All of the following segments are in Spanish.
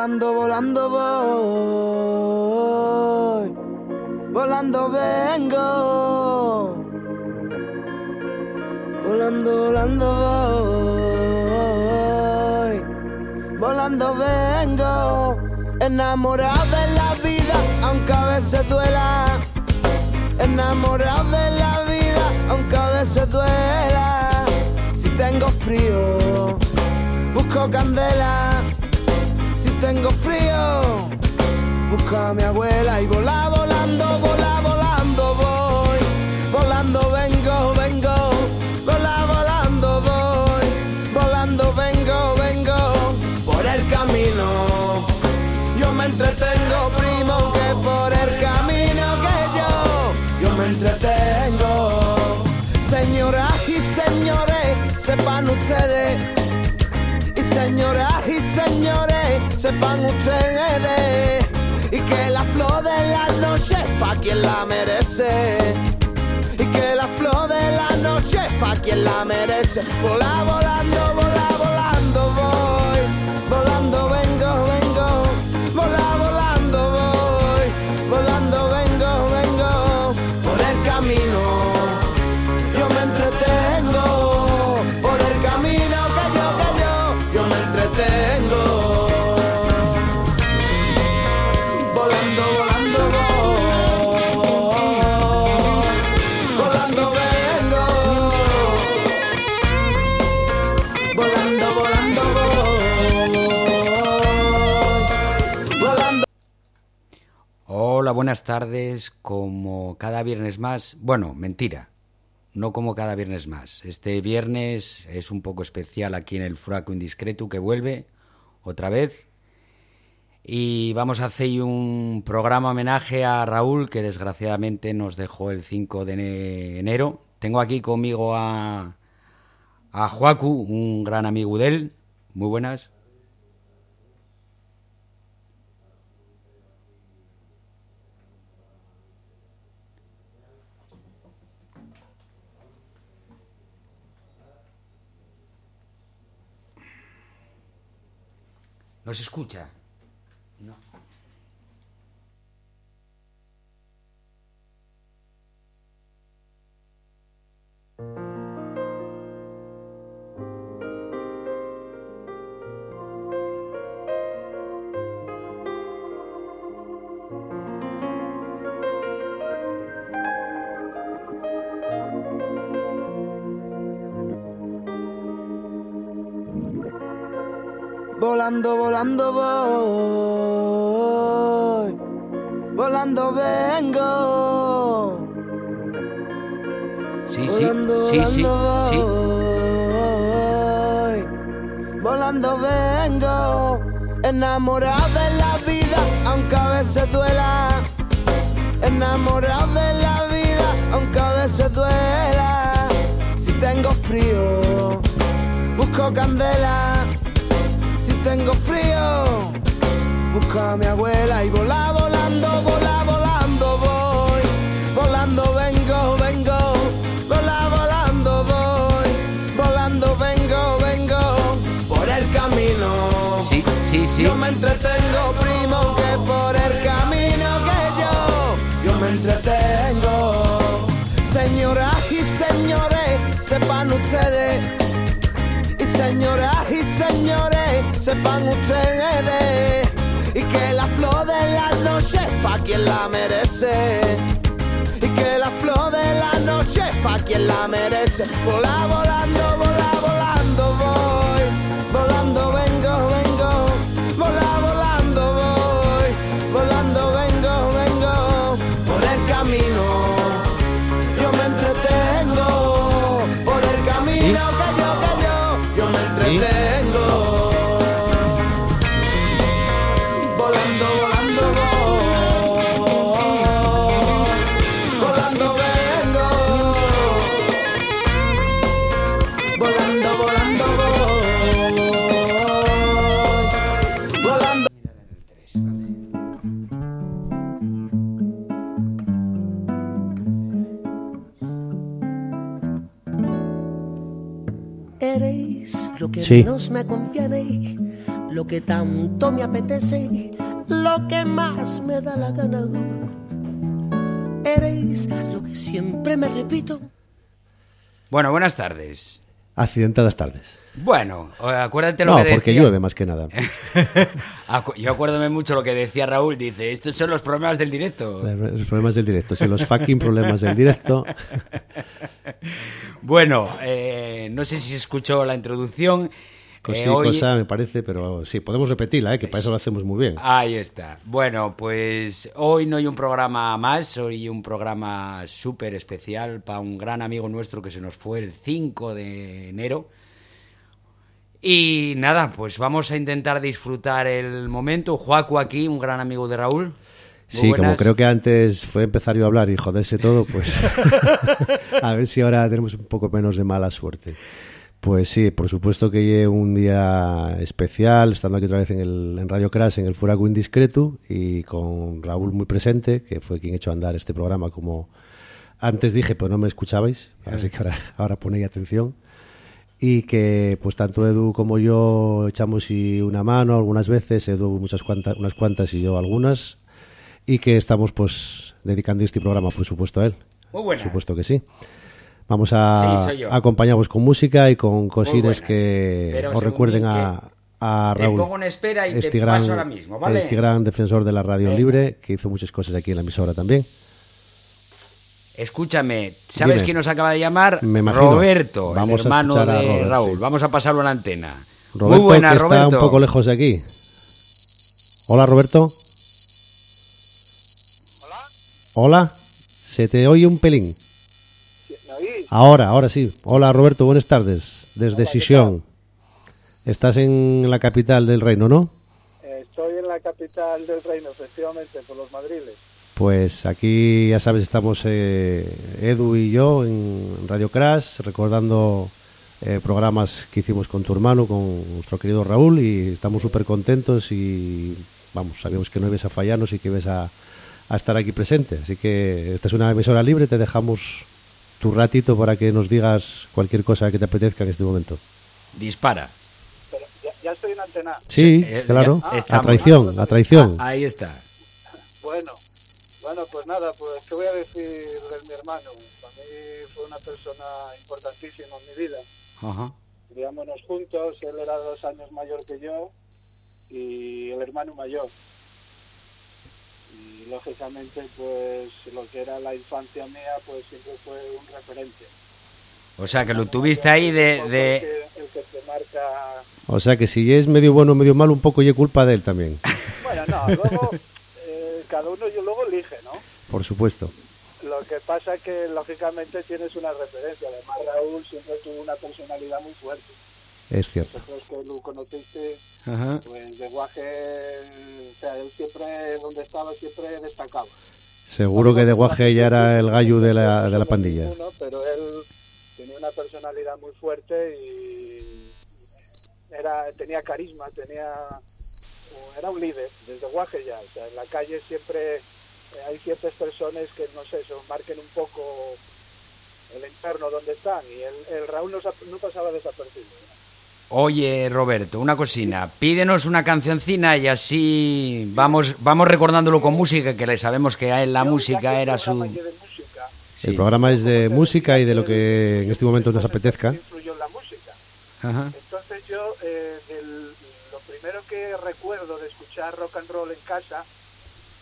Volando, volando voy, volando vengo. Volando, volando voy, volando vengo. Enamorado de la vida, aunque a veces duela. Enamorado de la vida, aunque a veces duela. Si tengo frío, busco candela. Tengo frío, busco a mi abuela y vola, volando, vola, volando voy. Volando vengo, vengo, vola, volando voy. Volando vengo, vengo por el camino. Yo me entretengo, primo, que por el camino que yo, yo me entretengo. Señoras y señores, sepan ustedes. Y señoras y señores, sepan ustedes. Y que la flor de la noche es pa' quien la merece. Y que la flor de la noche es pa' quien la merece. Vola, volando, vola, volando Buenas tardes. Como cada viernes más, bueno, mentira, no como cada viernes más. Este viernes es un poco especial aquí en el Furaco Indiscreto que vuelve otra vez. Y vamos a hacer un programa homenaje a Raúl que desgraciadamente nos dejó el 5 de ene- enero. Tengo aquí conmigo a, a Joacu, un gran amigo de él. Muy buenas. ¿Nos escucha? Volando, volando voy. Volando vengo. Sí, sí, volando, sí, volando sí. voy. Volando vengo. Enamorado de la vida, aunque a veces duela. Enamorado de la vida, aunque a veces duela. Si tengo frío, busco candela. Tengo frío, busco a mi abuela y vola, volando, vola, volando voy. Volando vengo, vengo, vola, volando voy. Volando vengo, vengo por el camino. Sí, sí, sí. Yo me entretengo, primo, que por el camino que yo, yo me entretengo. Señoras y señores, sepan ustedes. Y señoras y señores, sepan ustedes. Y que la flor de la noche pa' quien la merece. Y que la flor de la noche pa' quien la merece. Vola, volando, vola, volando Sí. menos me conviene. lo que tanto me apetece, lo que más me da la gana. Eres lo que siempre me repito. Bueno, buenas tardes. Accidentadas tardes. Bueno, acuérdate lo no, que decía. porque llueve más que nada. Yo acuérdome mucho lo que decía Raúl. Dice: Estos son los problemas del directo. Los problemas del directo. Sí, los fucking problemas del directo. bueno, eh, no sé si se escuchó la introducción. Cosa, eh, cosa me parece, pero sí, podemos repetirla, ¿eh? que para eso lo hacemos muy bien. Ahí está. Bueno, pues hoy no hay un programa más, hoy un programa súper especial para un gran amigo nuestro que se nos fue el 5 de enero. Y nada, pues vamos a intentar disfrutar el momento. Juaco aquí, un gran amigo de Raúl. sí, como creo que antes fue empezar yo a hablar y joderse todo, pues a ver si ahora tenemos un poco menos de mala suerte. Pues sí, por supuesto que un día especial, estando aquí otra vez en, el, en Radio Crash, en el Furago Indiscreto, y con Raúl muy presente, que fue quien echó a andar este programa, como antes dije, pero no me escuchabais, así que ahora, ahora ponéis atención. Y que pues tanto Edu como yo echamos y una mano algunas veces, Edu muchas cuantas, unas cuantas y yo algunas, y que estamos pues dedicando este programa, por supuesto, a él. Muy Por supuesto que sí. Vamos a acompañarnos con música y con cosines que os recuerden a, a Raúl. Te pongo en espera y este te gran, paso ahora mismo, ¿vale? Este gran defensor de la radio libre que hizo muchas cosas aquí en la emisora también. Escúchame, ¿sabes quién nos acaba de llamar? Me. Roberto, Vamos hermano a de Raúl. Vamos a pasarlo a la antena. Roberto, Muy buena, que Roberto. está un poco lejos de aquí. Hola, Roberto. Hola. Hola. Se te oye un pelín. Ahora, ahora sí. Hola Roberto, buenas tardes. Desde Sisión. Estás en la capital del reino, ¿no? Estoy en la capital del reino, efectivamente, por los madriles. Pues aquí, ya sabes, estamos eh, Edu y yo en Radio Crash recordando eh, programas que hicimos con tu hermano, con nuestro querido Raúl, y estamos súper contentos y, vamos, sabíamos que no ibas a fallarnos y que ibas a, a estar aquí presente. Así que esta es una emisora libre, te dejamos tu ratito para que nos digas cualquier cosa que te apetezca en este momento. Dispara. Pero ya, estoy en antena. Sí, eh, claro. a traición, a traición. Ah, ahí está. Bueno, bueno, pues nada, pues qué voy a decir de mi hermano. Para mí fue una persona importantísima en mi vida. Ajá. Vivíamos juntos, él era dos años mayor que yo y el hermano mayor lógicamente pues lo que era la infancia mía pues siempre fue un referente. O sea que lo tuviste ahí de... O sea que si es medio bueno o medio malo, un poco y culpa de él también. Bueno, no, luego cada uno yo luego elige, ¿no? Por supuesto. Lo que pasa que lógicamente tienes una referencia. Además Raúl siempre tuvo una personalidad muy fuerte. Es cierto. Vosotros que lo conociste, pues de Guaje, o sea, él siempre, donde estaba, siempre destacaba. Seguro que de Guaje ya era el gallo de la, de la pandilla. pero él tenía una personalidad muy fuerte y era tenía carisma, tenía era un líder desde Guaje ya. O sea, en la calle siempre eh, hay ciertas personas que, no sé, se marquen un poco el entorno donde están y el, el Raúl no, no pasaba desapercibido. Oye, Roberto, una cocina. Pídenos una cancioncina y así vamos vamos recordándolo con música, que le sabemos que a él la música era su... El programa es de música y de lo que en este momento nos apetezca. Influyó en la música. Entonces yo, eh, primero que recuerdo de escuchar rock and roll en casa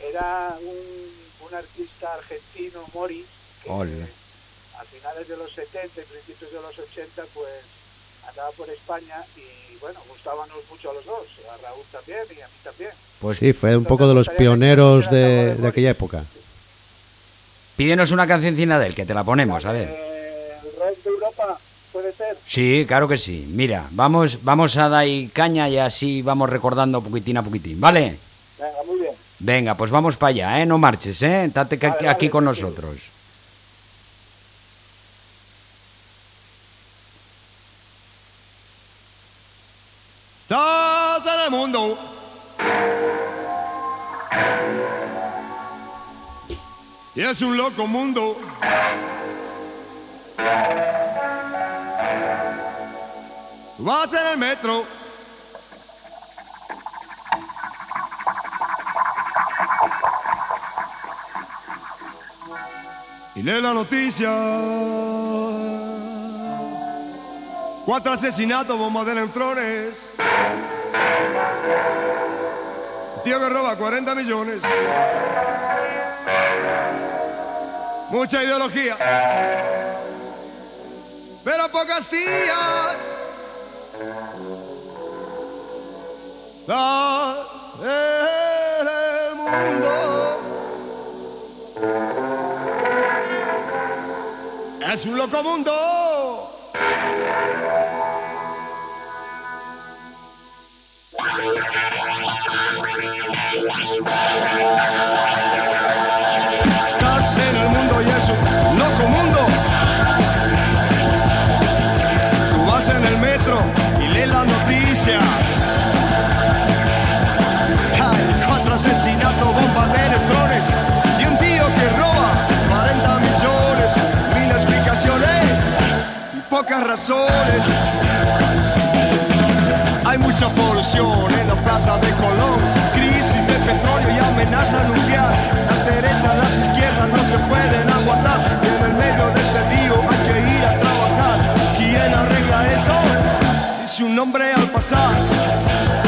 era un, un artista argentino, Morris, que a finales de los 70 y principios de los 80, pues andaba por España y bueno, gustábamos mucho a los dos, a Raúl también y a mí también. Pues sí, fue un poco de los pioneros de, de, aquella época. Pídenos una cancioncina de él, que te la ponemos, a ver. Puede ser? Sí, claro que sí. Mira, vamos, vamos a dar caña y así vamos recordando poquitín a poquitín, ¿vale? Venga, muy bien. Venga, pues vamos para allá, ¿eh? No marches, ¿eh? Estate aquí con nosotros. Estás en el mundo. Y es un loco mundo. Vas en el metro. Y lee la noticia. Cuatro asesinatos, bombas de neutrones. Tío que roba 40 millones. Mucha ideología. Pero pocas tías. Es un loco mundo. Pocas razones. Hay mucha polución en la plaza de Colón, crisis de petróleo y amenaza nuclear. Las derechas, las izquierdas no se pueden aguantar. Y en el medio de este río hay que ir a trabajar. ¿Quién arregla esto? Dice un hombre al pasar.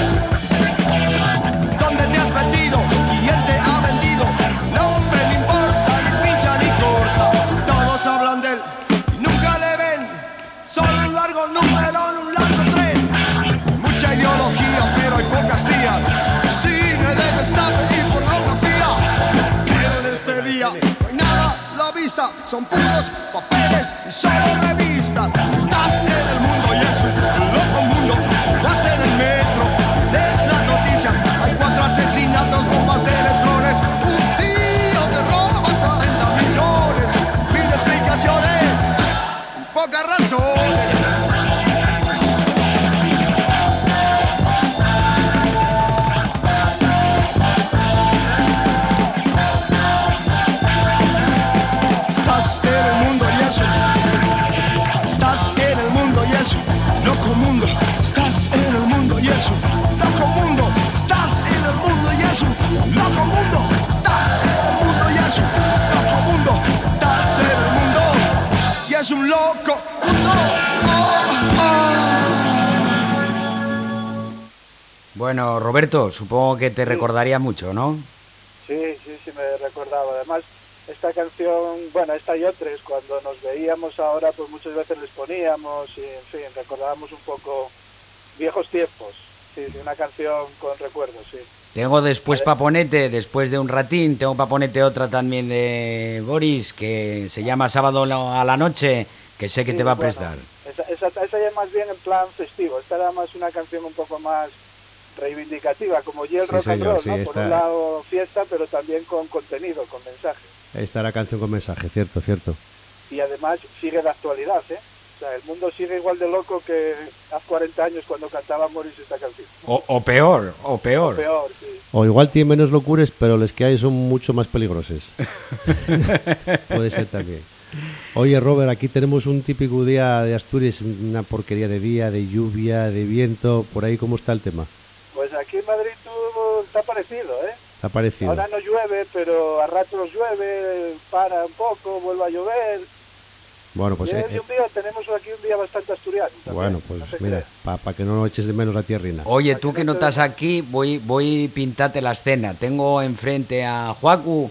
Número en un largo tren. Mucha ideología, pero hay pocas días. Cine de destape y pornografía. Pero en este día no hay nada la vista. Son puros papeles y solo revistas. Estás en el mundo Bueno, Roberto, supongo que te recordaría mucho, ¿no? Sí, sí, sí, me recordaba. Además, esta canción, bueno, esta y otras, cuando nos veíamos ahora, pues muchas veces les poníamos y, en fin, recordábamos un poco viejos tiempos. Sí, de una canción con recuerdos, sí. Tengo después ponerte, después de un ratín, tengo para ponerte otra también de Boris, que se llama Sábado a la noche, que sé que Sí, te va a bueno, prestar. Esa, esa, esa ya es más bien en plan festivo. Esta era más una canción un poco más reivindicativa, como y el Sí, rock and roll, sí, ¿no? Por un lado fiesta, pero también con contenido, con mensaje. Esta era canción con mensaje, cierto, cierto. Y además sigue de actualidad, ¿eh? O sea, el mundo sigue igual de loco que hace 40 años cuando cantaba Morris esta canción. O, o peor, o peor. Peor, sí. O igual tiene menos locuras, pero los que hay son mucho más peligrosos. Puede ser también. Oye, Robert, aquí tenemos un típico día de Asturias, una porquería de día, de lluvia, de viento. Por ahí, ¿cómo está el tema? Pues aquí en Madrid tú, está parecido, ¿eh? Está parecido. Ahora no llueve, pero a ratos llueve, para un poco, vuelve a llover. Bueno, pues eh, de un día, tenemos aquí un día bastante asturiano. también, bueno, pues no mira, para que no eches de menos la tierrina. Oye, tú que no estás aquí, voy, voy pintarte la escena. Tengo enfrente a Juacu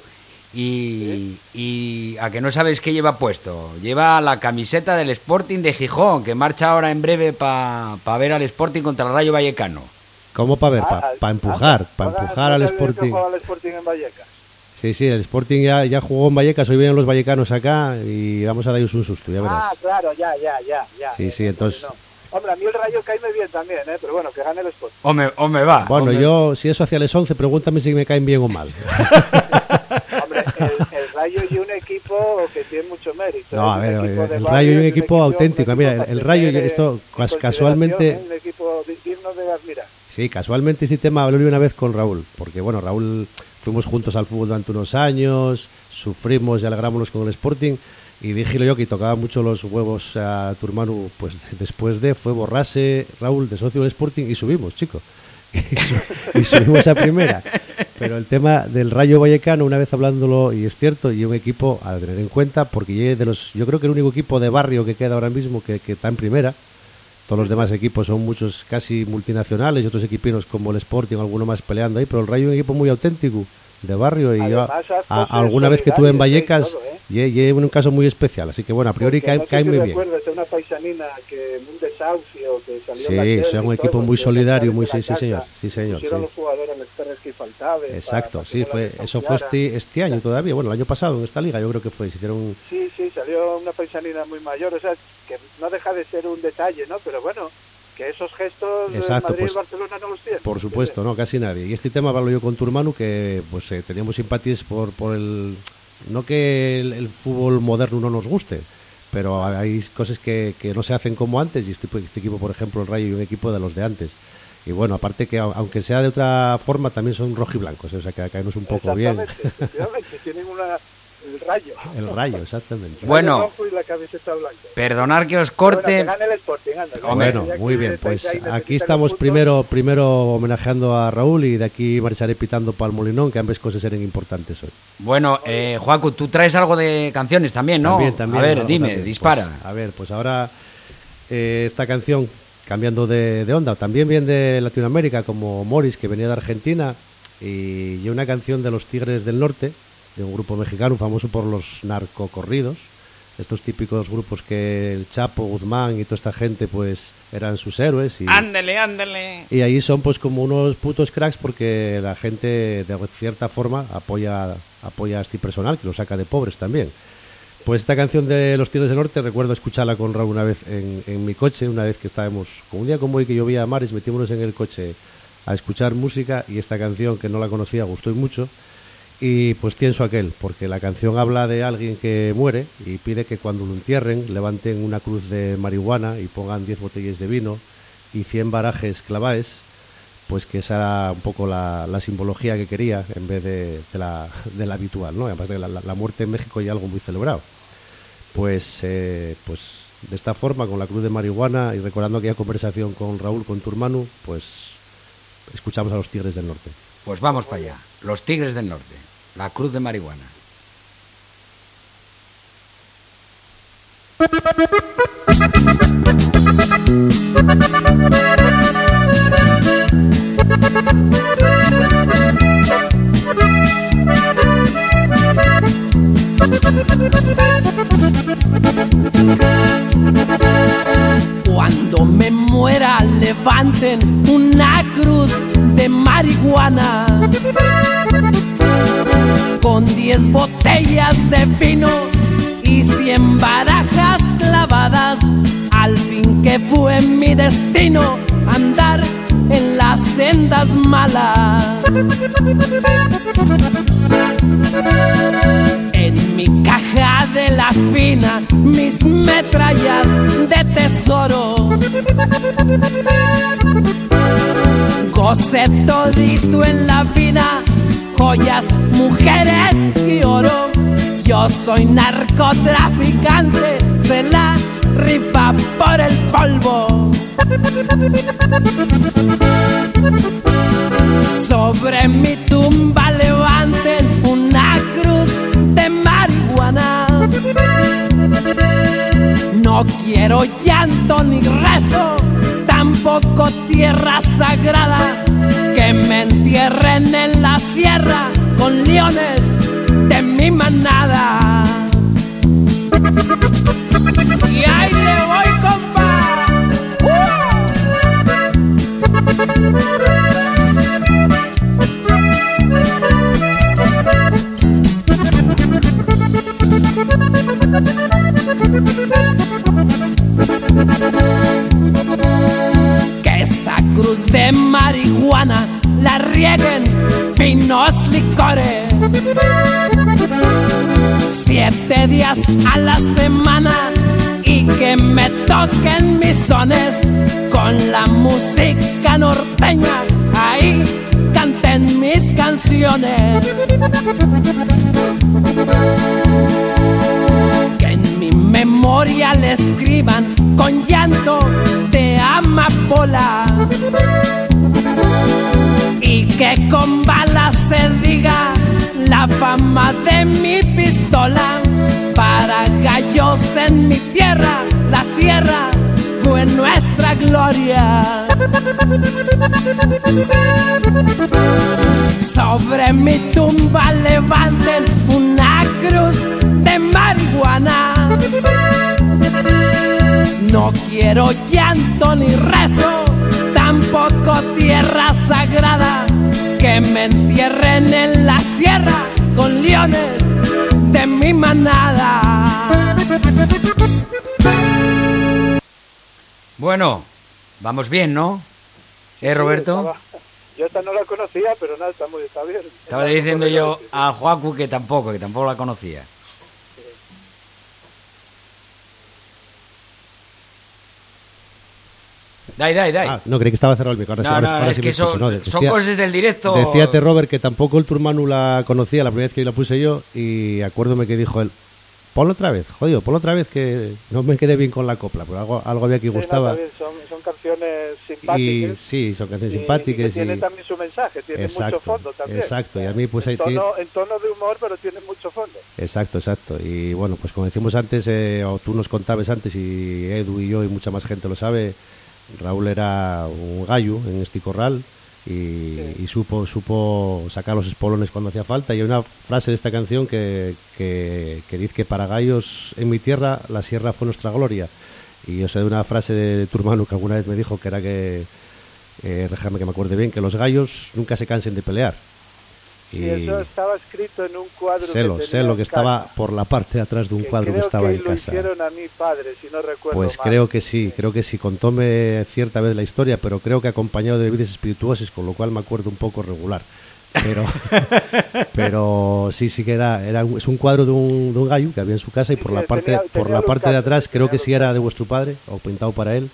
y, y a que no sabes qué lleva puesto. Lleva la camiseta del Sporting de Gijón, que marcha ahora en breve para ver al Sporting contra el Rayo Vallecano. ¿Cómo para ver? Ah, Para ah, empujar, para empujar al juega el Sporting. Sporting en Vallecas. Sí, sí, el Sporting ya, ya jugó en Vallecas, hoy vienen los vallecanos acá y vamos a darles un susto, ya verás. Ah, claro, ya, ya, ya. ya Sí, Eh, sí, entonces- no. Hombre, a mí el rayo caíme bien también, ¿eh? Pero bueno, que gane el Sporting. O me, o me va. Bueno, o me- yo, si es hacia las 11, pregúntame si me caen bien o mal. Hombre, el, el Rayo y un equipo que tiene mucho mérito. No, ¿eh? a ver, el Rayo y un equipo auténtico. un Mira, el para Rayo, esto, casualmente- ¿eh? Un equipo di- digno de admirar. Sí, casualmente este tema vi una vez con Raúl, porque bueno, Raúl fuimos juntos al fútbol durante unos años, sufrimos y alegrámonos con el Sporting, y dije yo que tocaba mucho los huevos a tu hermano, pues después de fue borrarse Raúl de socio del Sporting y subimos, chico. Y, su- y subimos a primera. Pero el tema del Rayo Vallecano, una vez hablándolo, y es cierto, y un equipo a tener en cuenta, porque de los, yo creo que el único equipo de barrio que queda ahora mismo que está en primera, todos los demás equipos son muchos casi multinacionales y otros equipinos como el Sporting, alguno más peleando ahí, pero el Rayo es un equipo muy auténtico de barrio y yo, alguna vez que estuve en Vallecas y, ¿eh? un caso muy especial así que bueno a priori cae, cae muy bien una paisanina que un desahucio que salió sí son un equipo muy solidario muy sí, sí señor sí señor sí. los jugadores que faltaban exacto sí fue eso fue este, este año todavía bueno el año pasado en esta liga yo creo que fue se hicieron sí sí salió una paisanina muy mayor o sea que no deja de ser un detalle no pero bueno que esos gestos Exacto, Madrid pues, Barcelona no los tienen. Por supuesto, no, casi nadie. Y este tema hablo yo con tu hermano, que pues eh, teníamos simpatías por, por el... No que el, fútbol moderno no nos guste, pero hay cosas que, que no se hacen como antes y este, este equipo, por ejemplo, el Rayo, y un equipo de los de antes. Y bueno, aparte que aunque sea de otra forma, también son rojiblancos, o sea que caemos un poco bien. tienen una el rayo. El rayo, exactamente. Bueno, perdonar que os corte. Bueno, muy bien, pues aquí estamos primero primero homenajeando a Raúl y de aquí marcharé pitando para el Molinón, que ambas cosas eran importantes hoy. Bueno, eh, Joaco, tú traes algo de canciones también, ¿no? También, también. A ver, dime, dispara. Pues, a ver, pues ahora eh, esta canción, cambiando de, de onda, también viene de Latinoamérica, como Morris, que venía de Argentina, y una canción de los Tigres del Norte, de un grupo mexicano famoso por los narcocorridos, estos típicos grupos que el Chapo, Guzmán y toda esta gente pues eran sus héroes y ándele, ándele. Y ahí son pues como unos putos cracks porque la gente de cierta forma apoya apoya a este personal que lo saca de pobres también. Pues esta canción de Los Tigres del Norte recuerdo escucharla con Raúl una vez en, en mi coche, una vez que estábamos, con un día como hoy que llovía a mares, metimos en el coche a escuchar música y esta canción que no la conocía gustó mucho y pues pienso aquel, porque la canción habla de alguien que muere y pide que cuando lo entierren levanten una cruz de marihuana y pongan 10 botellas de vino y 100 barajes claváis, pues que esa era un poco la, simbología que quería en vez de, la, habitual, ¿no? Además de la, muerte en México y algo muy celebrado. Pues, eh, pues de esta forma, con la cruz de marihuana y recordando aquella conversación con Raúl, con tu hermano, pues escuchamos a los Tigres del Norte. Pues vamos para allá, los Tigres del Norte. La cruz de marihuana. Cuando me muera levanten una cruz de marihuana con diez botellas de vino y cien barajas clavadas. Al fin que fue mi destino andar en las sendas malas. En mi caja de la fina, mis metrallas de tesoro. Goce todito en la vida joyas, mujeres y oro. Yo soy narcotraficante, se la rifa por el polvo. Sobre mi tumba levanten una cruz de marihuana. No quiero llanto ni rezo, tampoco tierra sagrada me entierren en la sierra con leones de mi manada. Y ahí le voy, compa. Esa cruz de marihuana la rieguen finos licores. Siete días a la semana y que me toquen mis sones con la música norteña. Ahí canten mis canciones. Le escriban con llanto de amapola y que con balas se diga la fama de mi pistola para gallos en mi tierra, la sierra fue nuestra gloria. Sobre mi tumba levanten una cruz de marihuana. No quiero llanto ni rezo, tampoco tierra sagrada. Que me entierren en la sierra con leones de mi manada. Bueno, vamos bien, ¿no? ¿Eh, Roberto? Yo esta no la conocía, pero nada, está muy está bien. Estaba diciendo yo a Joacu que tampoco, que tampoco la conocía. Dai, dai, dai. Ah, no, creí que estaba cerrado el micro. Ahora, sí- no, ahora, no, ahora es sí me que escucho, son, ¿no? son Decía- cosas del directo. Decíate, Robert, que tampoco el Turmanu la conocía la primera vez que la puse yo y acuérdome que dijo él, ponlo otra vez, jodido, ponlo otra vez que no me quedé bien con la copla, pero algo, algo había que Sí, no, gustaba. bien, son, son canciones y simpáticas. sí, son canciones y- y simpáticas y... tienen también su mensaje, tienen Exacto, mucho fondo también. exacto, y a mí, pues, en, tiene- tono, en tono de humor, pero tiene mucho fondo. Exacto, exacto. Y bueno, pues como decimos antes, eh, o tú nos contabas antes, y Edu y yo y mucha más gente lo sabe, Raúl era un gallo en este corral y, y supo, supo sacar los espolones cuando hacía falta. Y hay una frase de esta canción que, que, que dice que para gallos en mi tierra la sierra fue nuestra gloria. Y yo sé de una frase de, tu hermano que alguna vez me dijo que era que, eh, déjame que me acuerde bien, que los gallos nunca se cansen de pelear. Y eso estaba escrito en un cuadro. sé lo, que que estaba por la parte de atrás de un que cuadro que estaba que en lo casa. hicieron a mi padre, si no recuerdo Pues mal. creo que sí, creo que sí. Contóme cierta vez la historia, pero creo que acompañado de bebidas espirituosas, con lo cual me acuerdo un poco regular. Pero, pero sí, sí que era, era es un cuadro de un, de un gallo que había en su casa y por sí, la parte, tenía- por tenía la parte de atrás creo que sí era de vuestro padre o pintado para él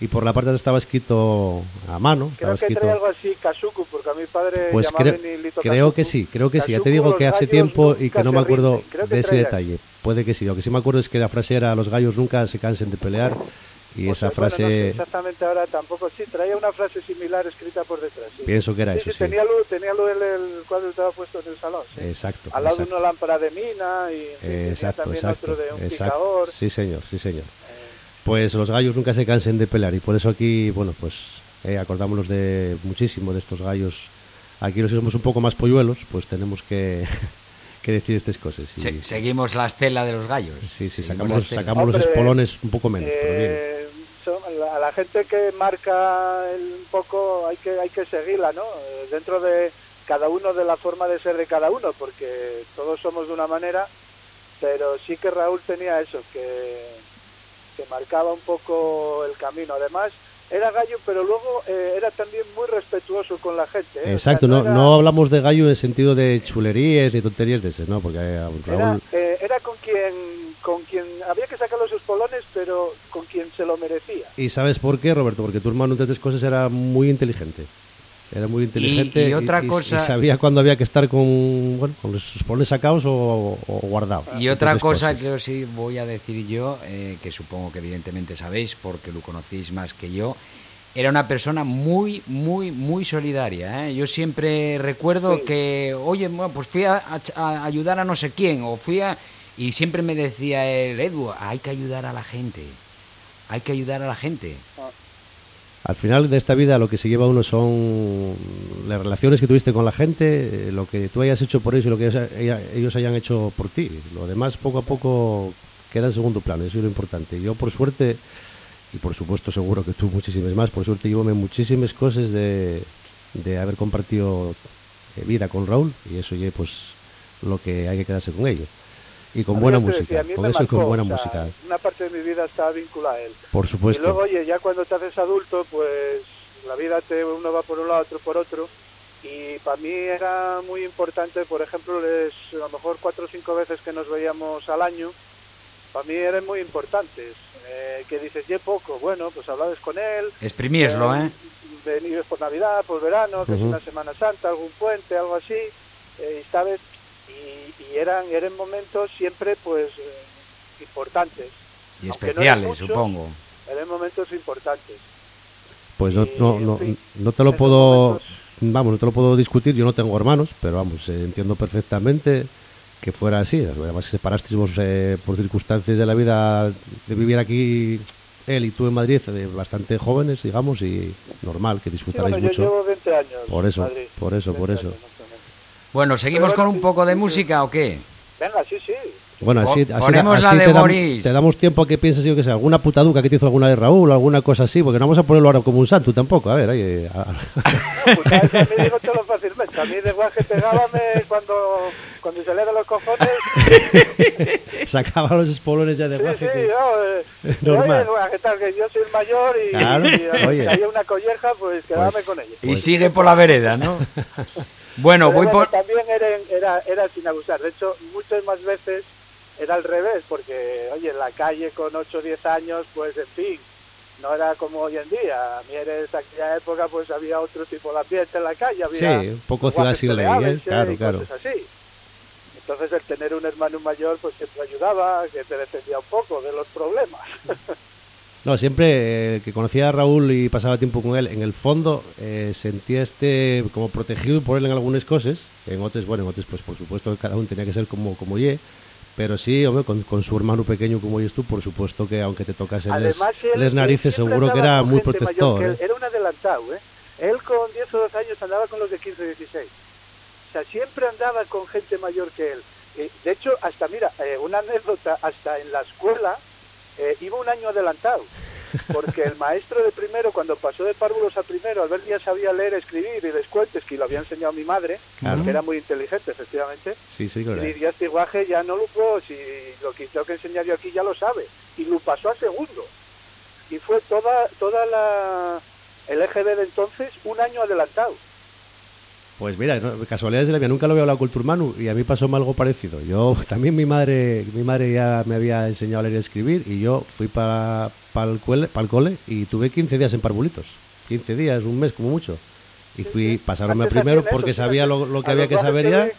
y por la parte de estaba escrito a mano, estaba Creo que escrito. algo así, Kazuku, porque a mi padre Pues creo, creo que Kazuku. sí, creo que sí. Ya te Kazuku, digo que hace tiempo y que no me acuerdo de ese trae- detalle. Puede que sí. Lo que sí me acuerdo es que la frase era los gallos nunca se cansen de pelear y Pues, esa bueno, no sé frase exactamente ahora tampoco. Sí, traía una frase similar escrita por detrás. sí. pienso que era sí, eso, sí, tenía luz, tenía luz el, el cuadro estaba puesto en el salón. Exacto. Al lado de exacto. una lámpara de mina y tenía Exacto, también exacto, otro de un exacto. picador. Sí, señor, sí, señor. Pues los gallos nunca se cansen de pelear y por eso aquí, bueno, pues eh, acordámonos de muchísimo de estos gallos. Aquí los que somos un poco más polluelos, pues tenemos que, que decir estas cosas. Y- Se- seguimos la estela de los gallos. sí, sí, sacamos, sacamos los espolones un poco menos, pero bien. Eh, son- la- a la gente que marca el- un poco hay que hay que seguirla, ¿no? Eh, Dentro de cada uno de la forma de ser de cada uno, porque todos somos de una manera, pero sí que Raúl tenía eso, que, que marcaba un poco el camino. Además, era gallo, pero luego eh, era también muy respetuoso con la gente. ¿eh? O sea, Exacto, no, era- no hablamos de gallo en sentido de chulerías y tonterías de esas, ¿no? Porque eh, Era, Raúl... eh, era con quien con quien había que sacar los espolones, pero con quien se lo merecía. ¿Y sabes por qué, Roberto? Porque tu hermano, entre otras cosas, era muy inteligente. Era muy inteligente y otra y- cosa- y sabía cuándo había que estar con, bueno, con los espolones sacados o, o guardados. Y otra otras cosa cosas. que os sí voy a decir yo, eh, que supongo que evidentemente sabéis porque lo conocéis más que yo, era una persona muy, muy, muy solidaria. ¿eh? Yo siempre recuerdo Sí. que, oye, bueno, pues fui a, a- a ayudar a no sé quién, o fui a... Y siempre me decía él, Edu, hay que ayudar a la gente, hay que ayudar a la gente. Al final de esta vida lo que se lleva uno son las relaciones que tuviste con la gente, eh, lo que tú hayas hecho por ellos y lo que ellos, hayan hecho por ti. Lo demás poco a poco queda en segundo plano, eso es lo importante. Yo por suerte, y por supuesto seguro que tú muchísimas más, por suerte llevo muchísimas cosas de, de haber compartido eh, vida con Raúl y eso ya pues lo que hay que quedarse con ello. Y con buena música, decía, con eso y con marcó, buena o sea, música, Una parte de mi vida está vinculada a él. por Y supuesto. luego, oye, ya cuando te haces adulto, pues la vida te uno va por un lado, otro por otro. Y para mí era muy importante, por ejemplo, les, a lo mejor cuatro o cinco veces que nos veíamos al año, para mí eran muy importantes. Eh, que dices, ye poco, bueno, pues hablabas con él. Exprimíslo, ¿eh? Venibas por Navidad, por verano, que es Ujú. una Semana Santa, algún puente, algo así, eh, y sabes, y, eran, eran momentos siempre, pues, eh, importantes. Y aunque especiales, muchos, supongo. Eran momentos importantes. Pues no, Y, no, en no, fin, no te lo puedo momentos- vamos, no te lo puedo discutir, yo no tengo hermanos, pero vamos, eh, entiendo perfectamente que fuera así. Además, separasteis vos eh, por circunstancias de la vida de vivir aquí él y tú en Madrid eh, bastante jóvenes, digamos, y normal que Sí, bueno, mucho. yo llevo 20 años. Por en eso, Madrid. por eso, por 20 eso. años. Bueno, ¿seguimos Pero con bueno, un poco de sí, sí. música o qué? Venga, sí, sí. Bueno, así, así, ponemos la así de te, dam- Boris. te damos tiempo a que pienses, yo que sé, alguna putaduca que te hizo alguna de Raúl, alguna cosa así, porque no vamos a ponerlo ahora como un santo tampoco. A ver, ahí, a- No, pues a mí digo todo fácilmente. A mí de guaje pegábame cuando, cuando se le de los cojones. sacaba los espolones ya de Sí, guaje. sí, que- yo, eh, Normal. oye, guaje, tal, que yo soy el mayor y, Claro, y, oye. si hay una colleja, pues quedarme Pues- con ella. Y sigue por la vereda, ¿no? Bueno, Pero voy bueno, por... también era, era, era sin abusar. De hecho, muchas más veces era al revés, porque, oye, en la calle con 8 o 10 años, pues, en fin, no era como hoy en día. A mí en aquella época, pues, había otro tipo de ambiente en la calle. Había Sí, un poco ciudad sin ley, Claro, claro. así. Entonces, el tener un hermano mayor, pues, te ayudaba, que te defendía un poco de los problemas. No, siempre eh, que conocía a Raúl y pasaba tiempo con él, en el fondo eh, sentía este como protegido por él en algunas cosas, en otras, bueno, en otras pues por supuesto que cada uno tenía que ser como, como ye, pero sí, hombre, con, con su hermano pequeño como es tú, por supuesto que aunque te tocasen Además, les narices, seguro que era muy protector. ¿eh? Era un adelantado, ¿eh? Él con 10 o 12 años andaba con los de 15 o 16. O sea, siempre andaba con gente mayor que él. De hecho, hasta, mira, eh, una anécdota, hasta en la escuela eh, iba un año adelantado. Porque el maestro de primero, cuando pasó de párvulos a primero, al ver ya sabía leer, escribir y descuentes, que lo había enseñado mi madre, Claro. que era muy inteligente, efectivamente, Sí, sí, y claro. diría, este guaje ya no lo puedo, si lo que tengo que enseñar yo aquí ya lo sabe. Y lo pasó a segundo. Y fue toda, toda la, el EGB de entonces un año adelantado. Pues mira, no, casualidades de la vida, nunca lo había hablado con tu hermano y a mí pasó algo parecido. Yo también mi madre, mi madre ya me había enseñado a leer y escribir y yo fui para, para, el, cole, para el cole y tuve 15 días en parvulitos. 15 días, un mes como mucho. Y fui, pasaronme a primero porque sabía lo, lo que había que saber ya. de,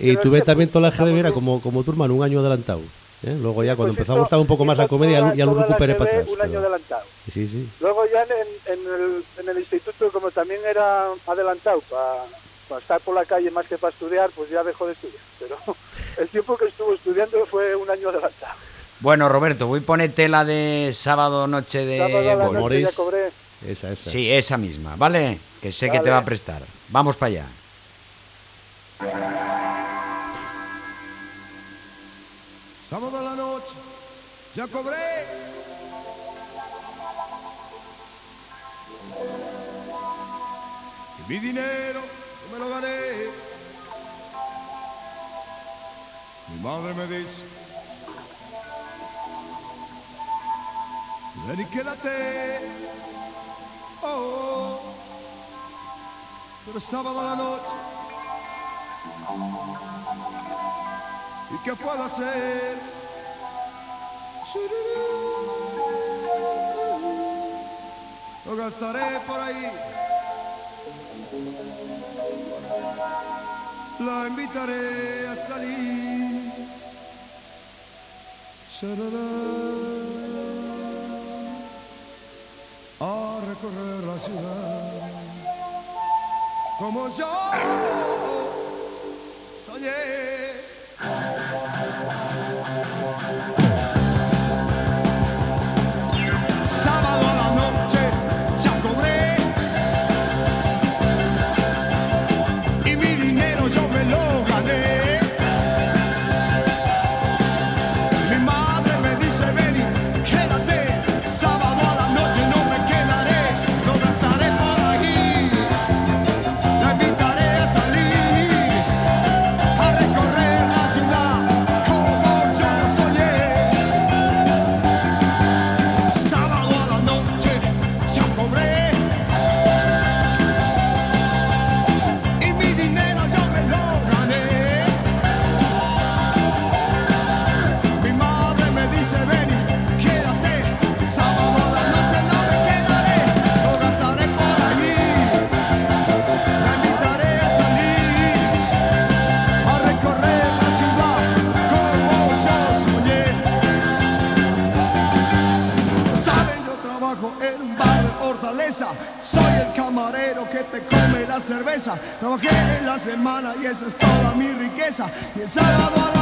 Y tuve también pues, toda la estamos GDB, era bien. como, como tu hermano, un año adelantado. ¿Eh? Luego ya cuando Pues empezó a esto gustar un poco más la comedia ya, toda- lo- ya recuperé para atrás. Un año pero- adelantado. Sí, sí. Luego ya en, en, el, en el instituto, como también era adelantado para estar por la calle más que para estudiar, pues ya dejó de estudiar. Pero el tiempo que estuvo estudiando fue un año adelantado. Bueno, Roberto, voy a ponerte la de sábado noche de Sábado la Boris. noche Boris. ya cobré. Esa, esa. Sí, esa misma, ¿vale? Que sé que te va a prestar. Vamos para allá. Ya cobré. Y mi dinero yo me lo gané. Mi madre me dice, ven y quédate. Oh, pero sábado a la noche. ¿Y qué puedo hacer? Lo gastaré por ahí. La invitaré a salir. A recorrer la ciudad. Como yo soñé. Te come la cerveza. Trabajé en la semana y esa es toda mi riqueza. Y el sábado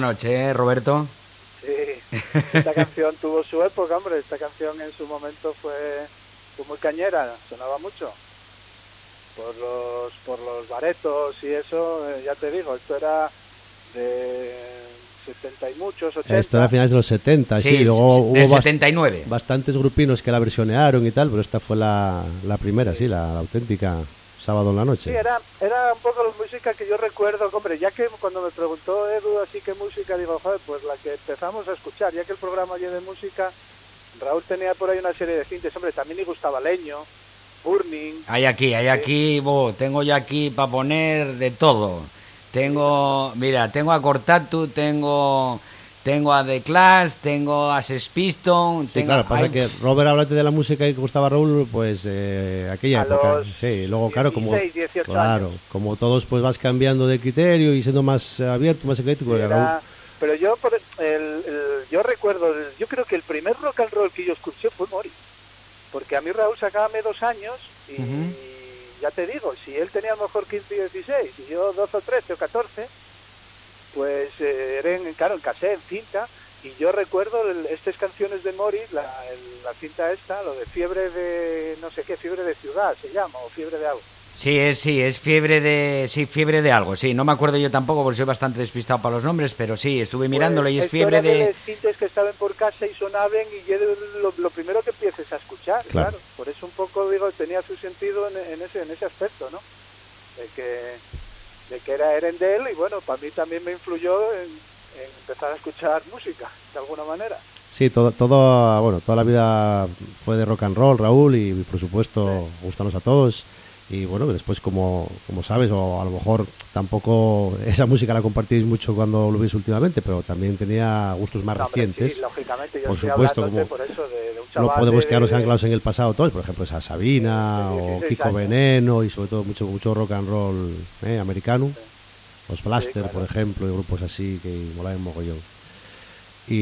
la noche, ¿eh, Roberto? Sí, esta canción tuvo su época, hombre. Esta canción en su momento fue, fue muy cañera, sonaba mucho. Por los, por los baretos y eso, eh, ya te digo, esto era de 70 y muchos, 80. Esto era a finales de los 70, sí, Sí, luego del hubo bas- 79. bastantes grupinos que la versionearon y tal, pero esta fue la, la primera, sí, la, la auténtica sábado en la Sí, noche. era, era un poco la música que yo recuerdo, hombre, ya que cuando me preguntó Edu así que música, digo, joder, pues la que empezamos a escuchar, ya que el programa lleva de música, Raúl tenía por ahí una serie de cintas, hombre, también le gustaba Leño, Burning, Hay aquí, hay aquí, bo, tengo yo aquí para poner de todo. Tengo, mira, tengo a Cortatu, tengo tengo a The Clash, tengo a Sex Pistols, Sí, tengo claro, pasa hay- que Robert, háblate de la música que gustaba Raúl, pues eh, aquella A época. los Sí, luego, claro, como, 16, 18 claro, años. como todos, pues vas cambiando de criterio y siendo más abierto, más ecléctico. Era- Raúl- pero yo por el, el- yo recuerdo el- yo creo que el primer rock and roll que yo escuché fue Mori porque a mí Raúl sacábame dos años y ya te digo si él tenía a lo mejor 15 y 16 y yo 12 o 13 o 14 pues eh, era en, claro en cassette en cinta y yo recuerdo el- estas canciones de Mori la, el- la cinta esta lo de fiebre de no sé qué fiebre de ciudad se llama o fiebre de algo Sí, es, sí, es fiebre de, sí, fiebre de algo, sí, no me acuerdo yo tampoco porque soy bastante despistado para los nombres, pero sí, estuve mirándolo y Pues es esto fiebre de... cintas que estaban por casa y sonaban y lo, lo primero que empieces a escuchar, Claro. claro. Por eso un poco, digo, tenía su sentido en, en ese en ese aspecto, ¿no? De que, de que era Eren de él y bueno, para mí también me influyó en, en empezar a escuchar música, de alguna manera. Sí, todo, todo, bueno, toda la vida fue de rock and roll, Raúl, y por supuesto, gustanos a todos. Y bueno, después, como, como sabes, o a lo mejor tampoco esa música la compartís mucho cuando lo veis últimamente, pero también tenía gustos más No, recientes. sí, lógicamente, yo por supuesto, como por eso de, de un no podemos de- quedarnos anclados en el pasado todos, por ejemplo, esa Sabina o 16 Kiko años. Veneno y sobre todo mucho mucho rock and roll eh, americano. Los Blaster, claro. por ejemplo, y grupos así que molaban mogollón. Y,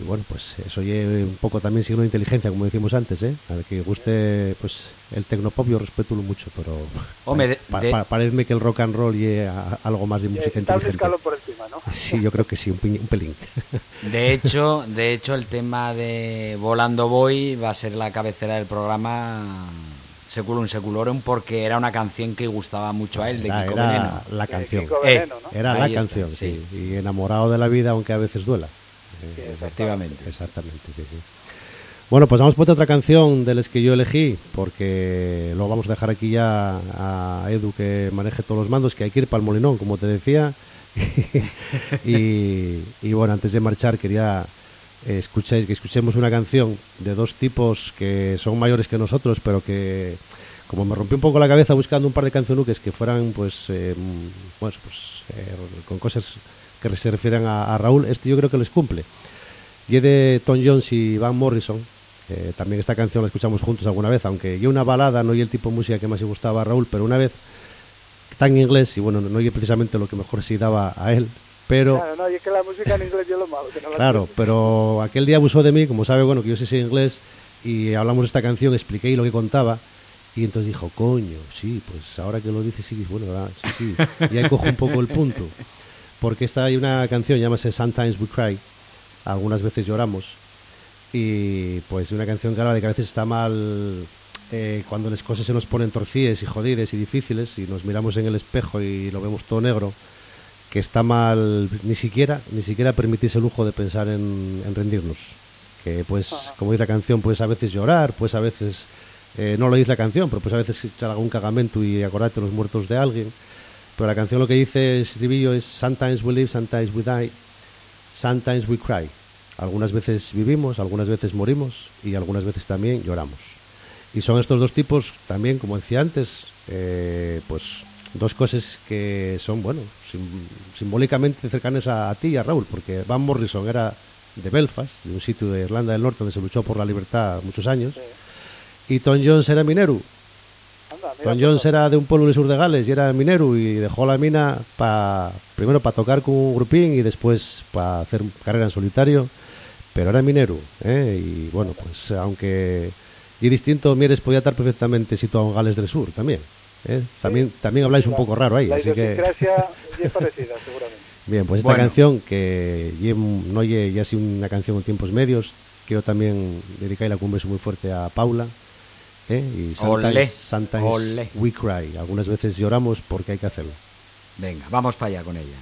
y bueno, pues eso lleve un poco también signo de inteligencia, como decimos antes, ¿eh? Al que guste pues el tecnopop yo respeto mucho, pero Hombre, de- pa- de- pa- pareceme que el rock and roll lleve a- algo más de Eh, música inteligente. escalón por encima, ¿no? Sí, yo creo que sí, un, un pelín. De hecho, de hecho, el tema de Volando Voy va a ser la cabecera del programa Seculum Seculorum porque era una canción que gustaba mucho a él, de Era, Kiko era Veneno. la canción. Kiko Veneno, ¿no? Era Ahí la está, canción, sí. sí. Y enamorado de la vida, aunque a veces duela. Efectivamente. Exactamente, sí, sí. Bueno, pues vamos por otra canción de las que yo elegí, porque lo vamos a dejar aquí ya a Edu que maneje todos los mandos, que hay que ir para el Molinón, como te decía. y, y bueno, antes de marchar quería eh, escuchéis, que escuchemos una canción de dos tipos que son mayores que nosotros, pero que como me rompió un poco la cabeza buscando un par de cancionuques que fueran pues, eh, bueno, pues eh, con cosas que se refieran a, a, Raúl, este yo creo que les cumple. Y de Tom Jones y Van Morrison, eh, también esta canción la escuchamos juntos alguna vez, aunque yo una balada no y el tipo de música que más le gustaba a Raúl, pero una vez está en inglés y bueno, no oye precisamente lo que mejor se daba a él, pero... Claro, no, y es que la música en inglés yo lo malo. Que no la Claro, pero aquel día abusó de mí, como sabe, bueno, que yo sé ese inglés, y hablamos de esta canción, expliqué lo que contaba, y entonces dijo, coño, sí, pues ahora que lo dices, sí, bueno, ah, sí, sí, y ahí cojo un poco el punto, porque esta hay una canción, llámase Sometimes We Cry, algunas veces lloramos, y pues una canción que habla de que a veces está mal eh, cuando las cosas se nos ponen torcidas y jodidas y difíciles, y nos miramos en el espejo y lo vemos todo negro, que está mal ni siquiera ni siquiera permitirse el lujo de pensar en, en rendirnos. Que pues como dice la canción pues a veces llorar pues a veces eh, no lo dice la canción pero pues a veces echar algún cagamento y acordarte de los muertos de alguien pero la canción lo que dice el estribillo es sometimes we live sometimes we die sometimes we cry algunas veces vivimos algunas veces morimos y algunas veces también lloramos y son estos dos tipos también como decía antes eh, pues dos cosas que son, bueno, sim- simbólicamente cercanas a, a ti y a Raúl, porque Van Morrison era de Belfast, de un sitio de Irlanda del Norte donde se luchó por la libertad muchos años, y Tom Jones era minero. Tom Jones era de un pueblo del sur de Gales y era minero y dejó la mina pa, primero para tocar con un grupín y después para hacer carrera en solitario, pero era minero, ¿eh? y bueno, pues aunque y distinto, Mieres podía estar perfectamente situado en Gales del Sur también. ¿eh? También, también habláis un poco raro ahí, La así que... es parecida, seguramente. Bien, pues esta Bueno. canción, que no ye ya sido una canción en tiempos medios, quiero también dedicarle un beso muy fuerte a Paula. ¿Eh? Y sometimes, sometimes we cry. Algunas veces lloramos porque hay que hacerlo. Venga, vamos para allá con ella.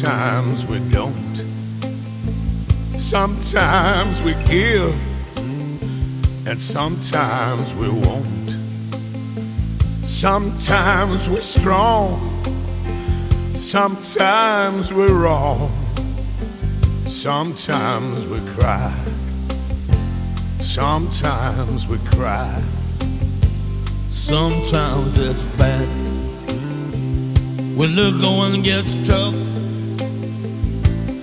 Sometimes we don't. Sometimes we give, and sometimes we won't. Sometimes we're strong, sometimes we're wrong. Sometimes we cry, sometimes we cry. Sometimes it's bad when the going gets tough.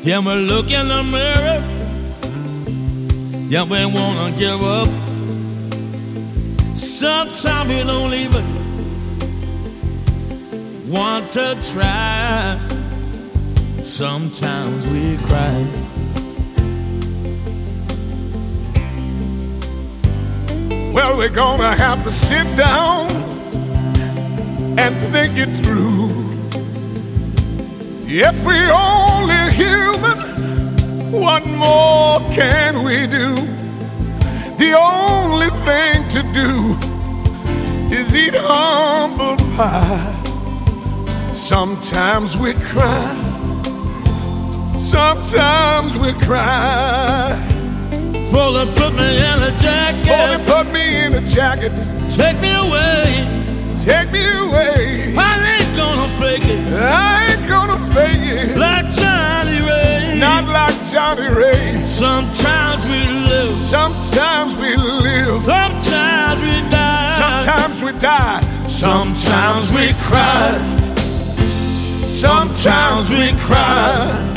Yeah, we look in the mirror. Yeah, we wanna give up. Sometimes we don't even want to try. Sometimes we cry. Well, we're gonna have to sit down and think it through. If we're only human, what more can we do? The only thing to do is eat humble pie. Sometimes we cry, sometimes we cry. They put me in a jacket, they put me in a jacket, take me away. take me away. I ain't gonna fake it I gonna fake like Johnny Ray. not like Johnny Ray. Sometimes we live, Sometimes we live, sometimes we die. sometimes we die, Sometimes we cry, sometimes we cry.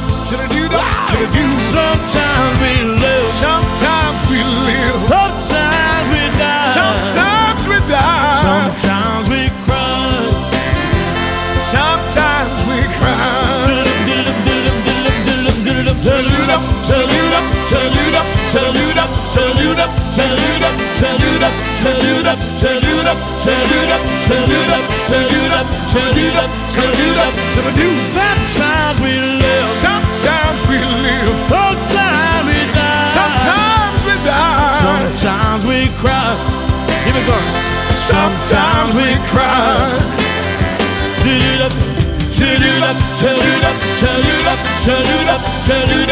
Turn it up, Should I do that? Should I do? Sometimes we live, Sometimes we live. sometimes we die, Sometimes we die. sometimes we cry. Sometimes we cry. Turn it up, turn it up, turn it up, turn it up, turn it up, turn it up, turn it up, turn Sometimes we live, Sometimes we live. sometimes we die, Sometimes we die. sometimes we cry. Keep it going. Sometimes we cry. Turn it up, turn it up, turn it up, turn it up, turn it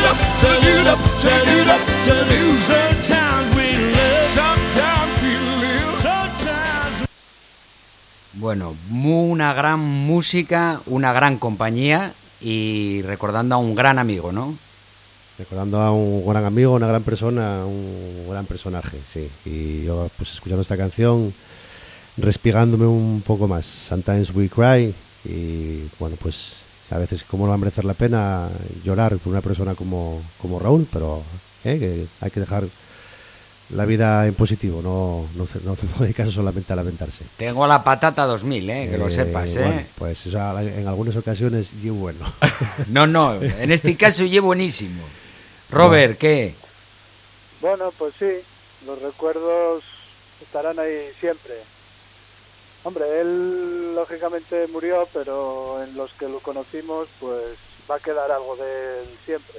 up, turn it up, turn it up. Sometimes we live, Sometimes we live. sometimes Bueno, mu- una gran música, una gran compañía y recordando a un gran amigo, ¿no? Recordando a un gran amigo, una gran persona, un gran personaje, sí. Y yo, pues escuchando esta canción, respirándome un poco más. Sometimes we cry. Y bueno, pues a veces, ¿cómo no va a merecer la pena llorar por una persona como, como Raúl? Pero ¿eh? que hay que dejar la vida en positivo, no, no, no, no hay caso solamente a lamentarse. Tengo la patata 2000, ¿eh? Que lo Eh, sepas, ¿eh? bueno, pues eso, en algunas ocasiones y bueno. No, no, en este caso yo buenísimo. Robert, ¿qué? Bueno, pues sí, los recuerdos estarán ahí siempre. Hombre, él lógicamente murió, pero en los que lo conocimos, pues va a quedar algo de él siempre.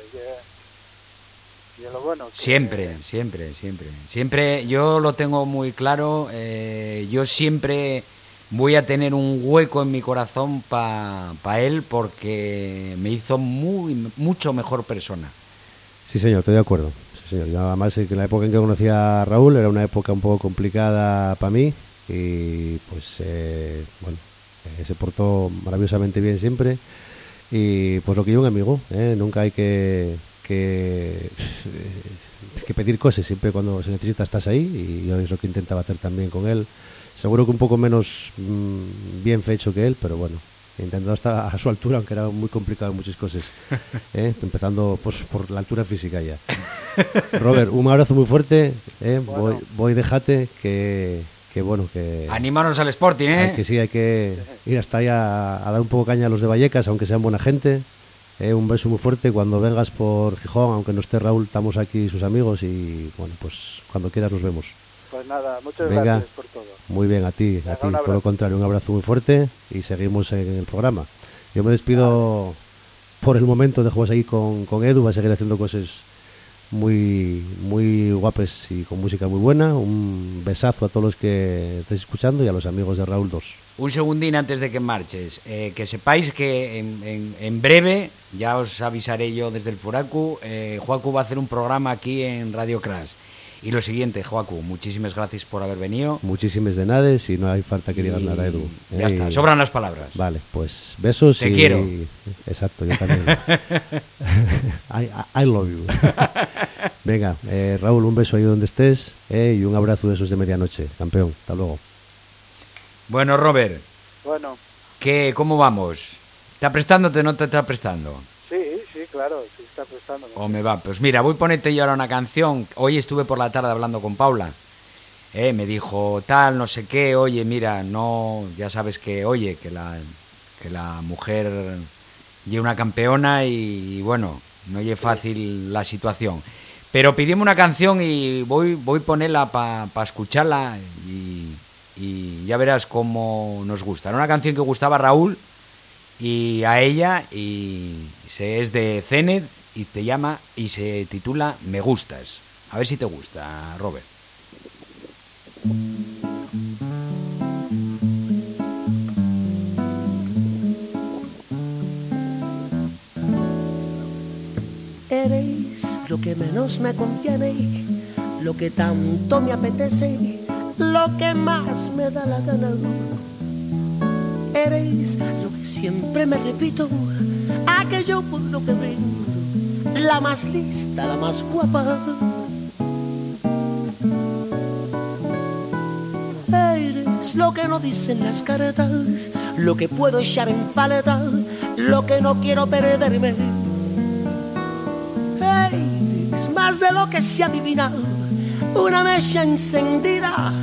Y, y en lo bueno. que- Siempre, siempre, siempre. Siempre, yo lo tengo muy claro, eh, yo siempre voy a tener un hueco en mi corazón para él porque me hizo muy, mucho mejor persona. Sí, señor, estoy de acuerdo. Sí, señor. Yo, además, en la época en que conocía a Raúl era una época un poco complicada para mí y pues, eh, bueno, eh, se portó maravillosamente bien siempre y pues lo que yo un amigo, ¿eh? nunca hay que, que, que pedir cosas, siempre cuando se necesita estás ahí y yo es lo que intentaba hacer también con él. Seguro que un poco menos mm, bien fecho que él, pero bueno, intentando estar a su altura, aunque era muy complicado en muchas cosas. ¿eh? Empezando pues, por la altura física ya. Robert, un abrazo muy fuerte. ¿eh? Bueno. Voy, voy, déjate que, que bueno, que, Animaros al Sporting, ¿eh? que sí, hay que ir hasta ahí a, a dar un poco caña a los de Vallecas, aunque sean buena gente. ¿eh? Un beso muy fuerte cuando vengas por Gijón, aunque no esté Raúl, estamos aquí sus amigos y bueno, pues cuando quieras nos vemos. Pues nada, muchas Venga. gracias por todo. Muy bien, a ti, a ti, abrazo. lo contrario, un abrazo muy fuerte y seguimos en el programa. Yo me despido por el momento, dejo seguir con, con Edu, va a seguir haciendo cosas muy, muy guapas y con música muy buena. Un besazo a todos los que estáis escuchando y a los amigos de Raúl 2. Un segundín antes de que marches. Eh, que sepáis que en, en- en breve, ya os avisaré yo desde el Furacu, eh, Joacu va a hacer un programa aquí en Radio Crash. Y lo siguiente, Joacu, muchísimas gracias por haber venido. Muchísimas de nada y no hay falta que digas nada, Edu. Ya Eh, está, sobran las palabras. Vale, pues besos Te y... quiero. Exacto, yo también. I, I- I love you. Venga, eh, Raúl, un beso ahí donde estés eh, y un abrazo de esos de medianoche. Campeón, hasta luego. Bueno, Robert, Bueno, ¿qué, ¿cómo vamos? ¿Está prestándote o no te está prestando? Claro, sí está prestando. O me va. Pues mira, voy a ponerte yo ahora una canción. Hoy estuve por la tarde hablando con Paula. eh, me dijo tal, no sé qué, oye, mira, no, ya sabes que, oye, que la, que la mujer y una campeona y, bueno, no es fácil la situación. Pero pidimos una canción y voy voy a ponerla para escucharla y, y, ya verás cómo nos gusta. Era una canción que gustaba a Raúl y a ella y se es de Zenith y te llama y se titula Me gustas. A ver si te gusta, Robert. Eres lo que menos me conviene, lo que tanto me apetece, lo que más me da la gana. Eres lo que siempre me repito, aquello por lo que brindo, la más lista, la más guapa. Eres lo que no dicen las caretas, lo que puedo echar en falta, lo que no quiero perderme más de lo que se adivina, una mecha encendida,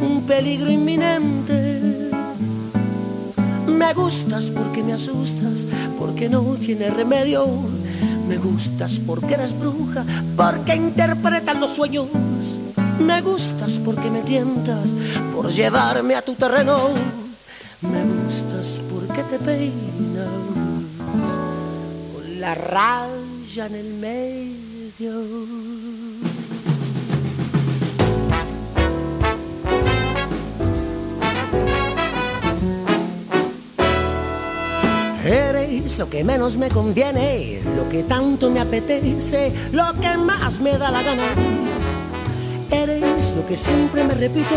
un peligro inminente. Me gustas porque me asustas, porque no tiene remedio. Me gustas porque eres bruja, porque interpretas los sueños. Me gustas porque me tientas, por llevarme a tu terreno. Me gustas porque te peinas con la raya en el medio. Eres lo que menos me conviene, lo que tanto me apetece, lo que más me da la gana. Eres lo que siempre me repito,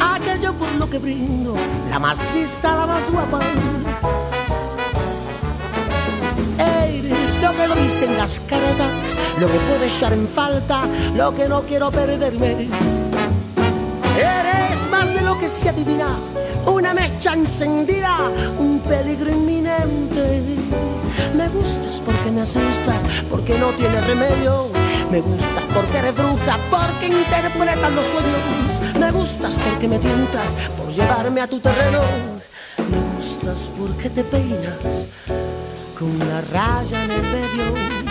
aquello por lo que brindo, la más lista, la más guapa. Eres lo que lo dicen las caretas, lo que puedo echar en falta, lo que no quiero perderme. Eres más de lo que se adivina, una mecha encendida, un peligro inminente. Me gustas porque me asustas, porque no tienes remedio. Me gustas porque eres bruja, porque interpretas los sueños. Me gustas porque me tientas, por llevarme a tu terreno. Me gustas porque te peinas con una raya en el medio.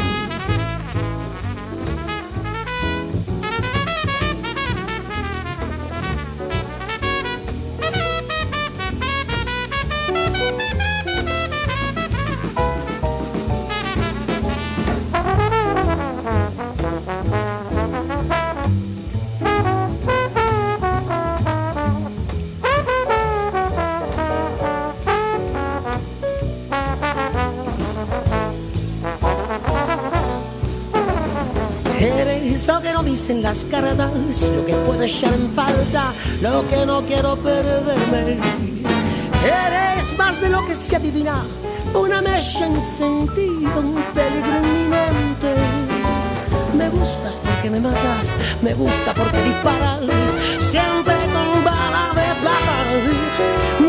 Las cartas, lo que puedo echar en falta, lo que no quiero perderme. Eres más de lo que se adivina, una mecha encendida, un peligro inminente. Me gustas porque me matas, me gusta porque disparas, siempre con bala de plata.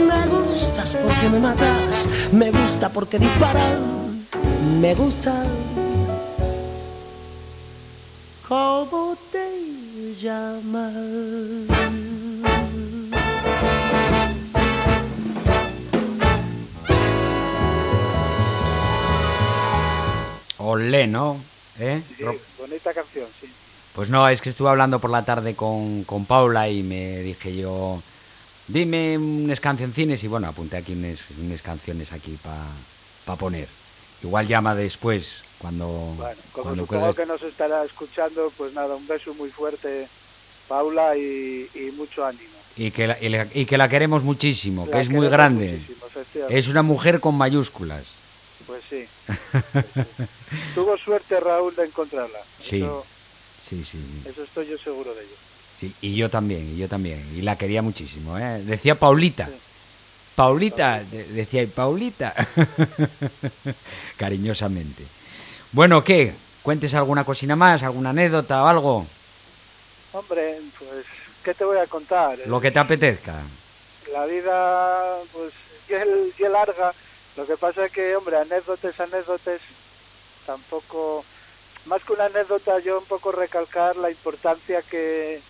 Me gustas porque me matas, me gusta porque disparas, me gusta ¿no? ¿Eh? Sí, bonita canción, sí. Pues no, es que estuve hablando por la tarde con, con Paula y me dije yo, dime unas cancioncines y bueno, apunté aquí unas, canciones aquí para pa poner. Igual llama después cuando, bueno, como supongo que nos estará escuchando, pues nada, un beso muy fuerte, Paula, y, mucho ánimo. Y que, la, y, que la queremos muchísimo, que es muy grande. Es una mujer con mayúsculas. Pues sí. Tuvo suerte Raúl de encontrarla. Sí. Eso, sí, sí, Eso estoy yo seguro de ello. Sí, y yo también, y yo también. Y la quería muchísimo. ¿eh? Decía Paulita. Paulita, decía Paulita, cariñosamente. Bueno, ¿qué? ¿Cuentes alguna cocina más, alguna anécdota o algo? Hombre, pues, ¿qué te voy a contar? Lo que te apetezca. La vida, pues, es larga. Lo que pasa es que, hombre, anécdotas, anécdotas, tampoco... Más que una anécdota, yo un poco recalcar la importancia que,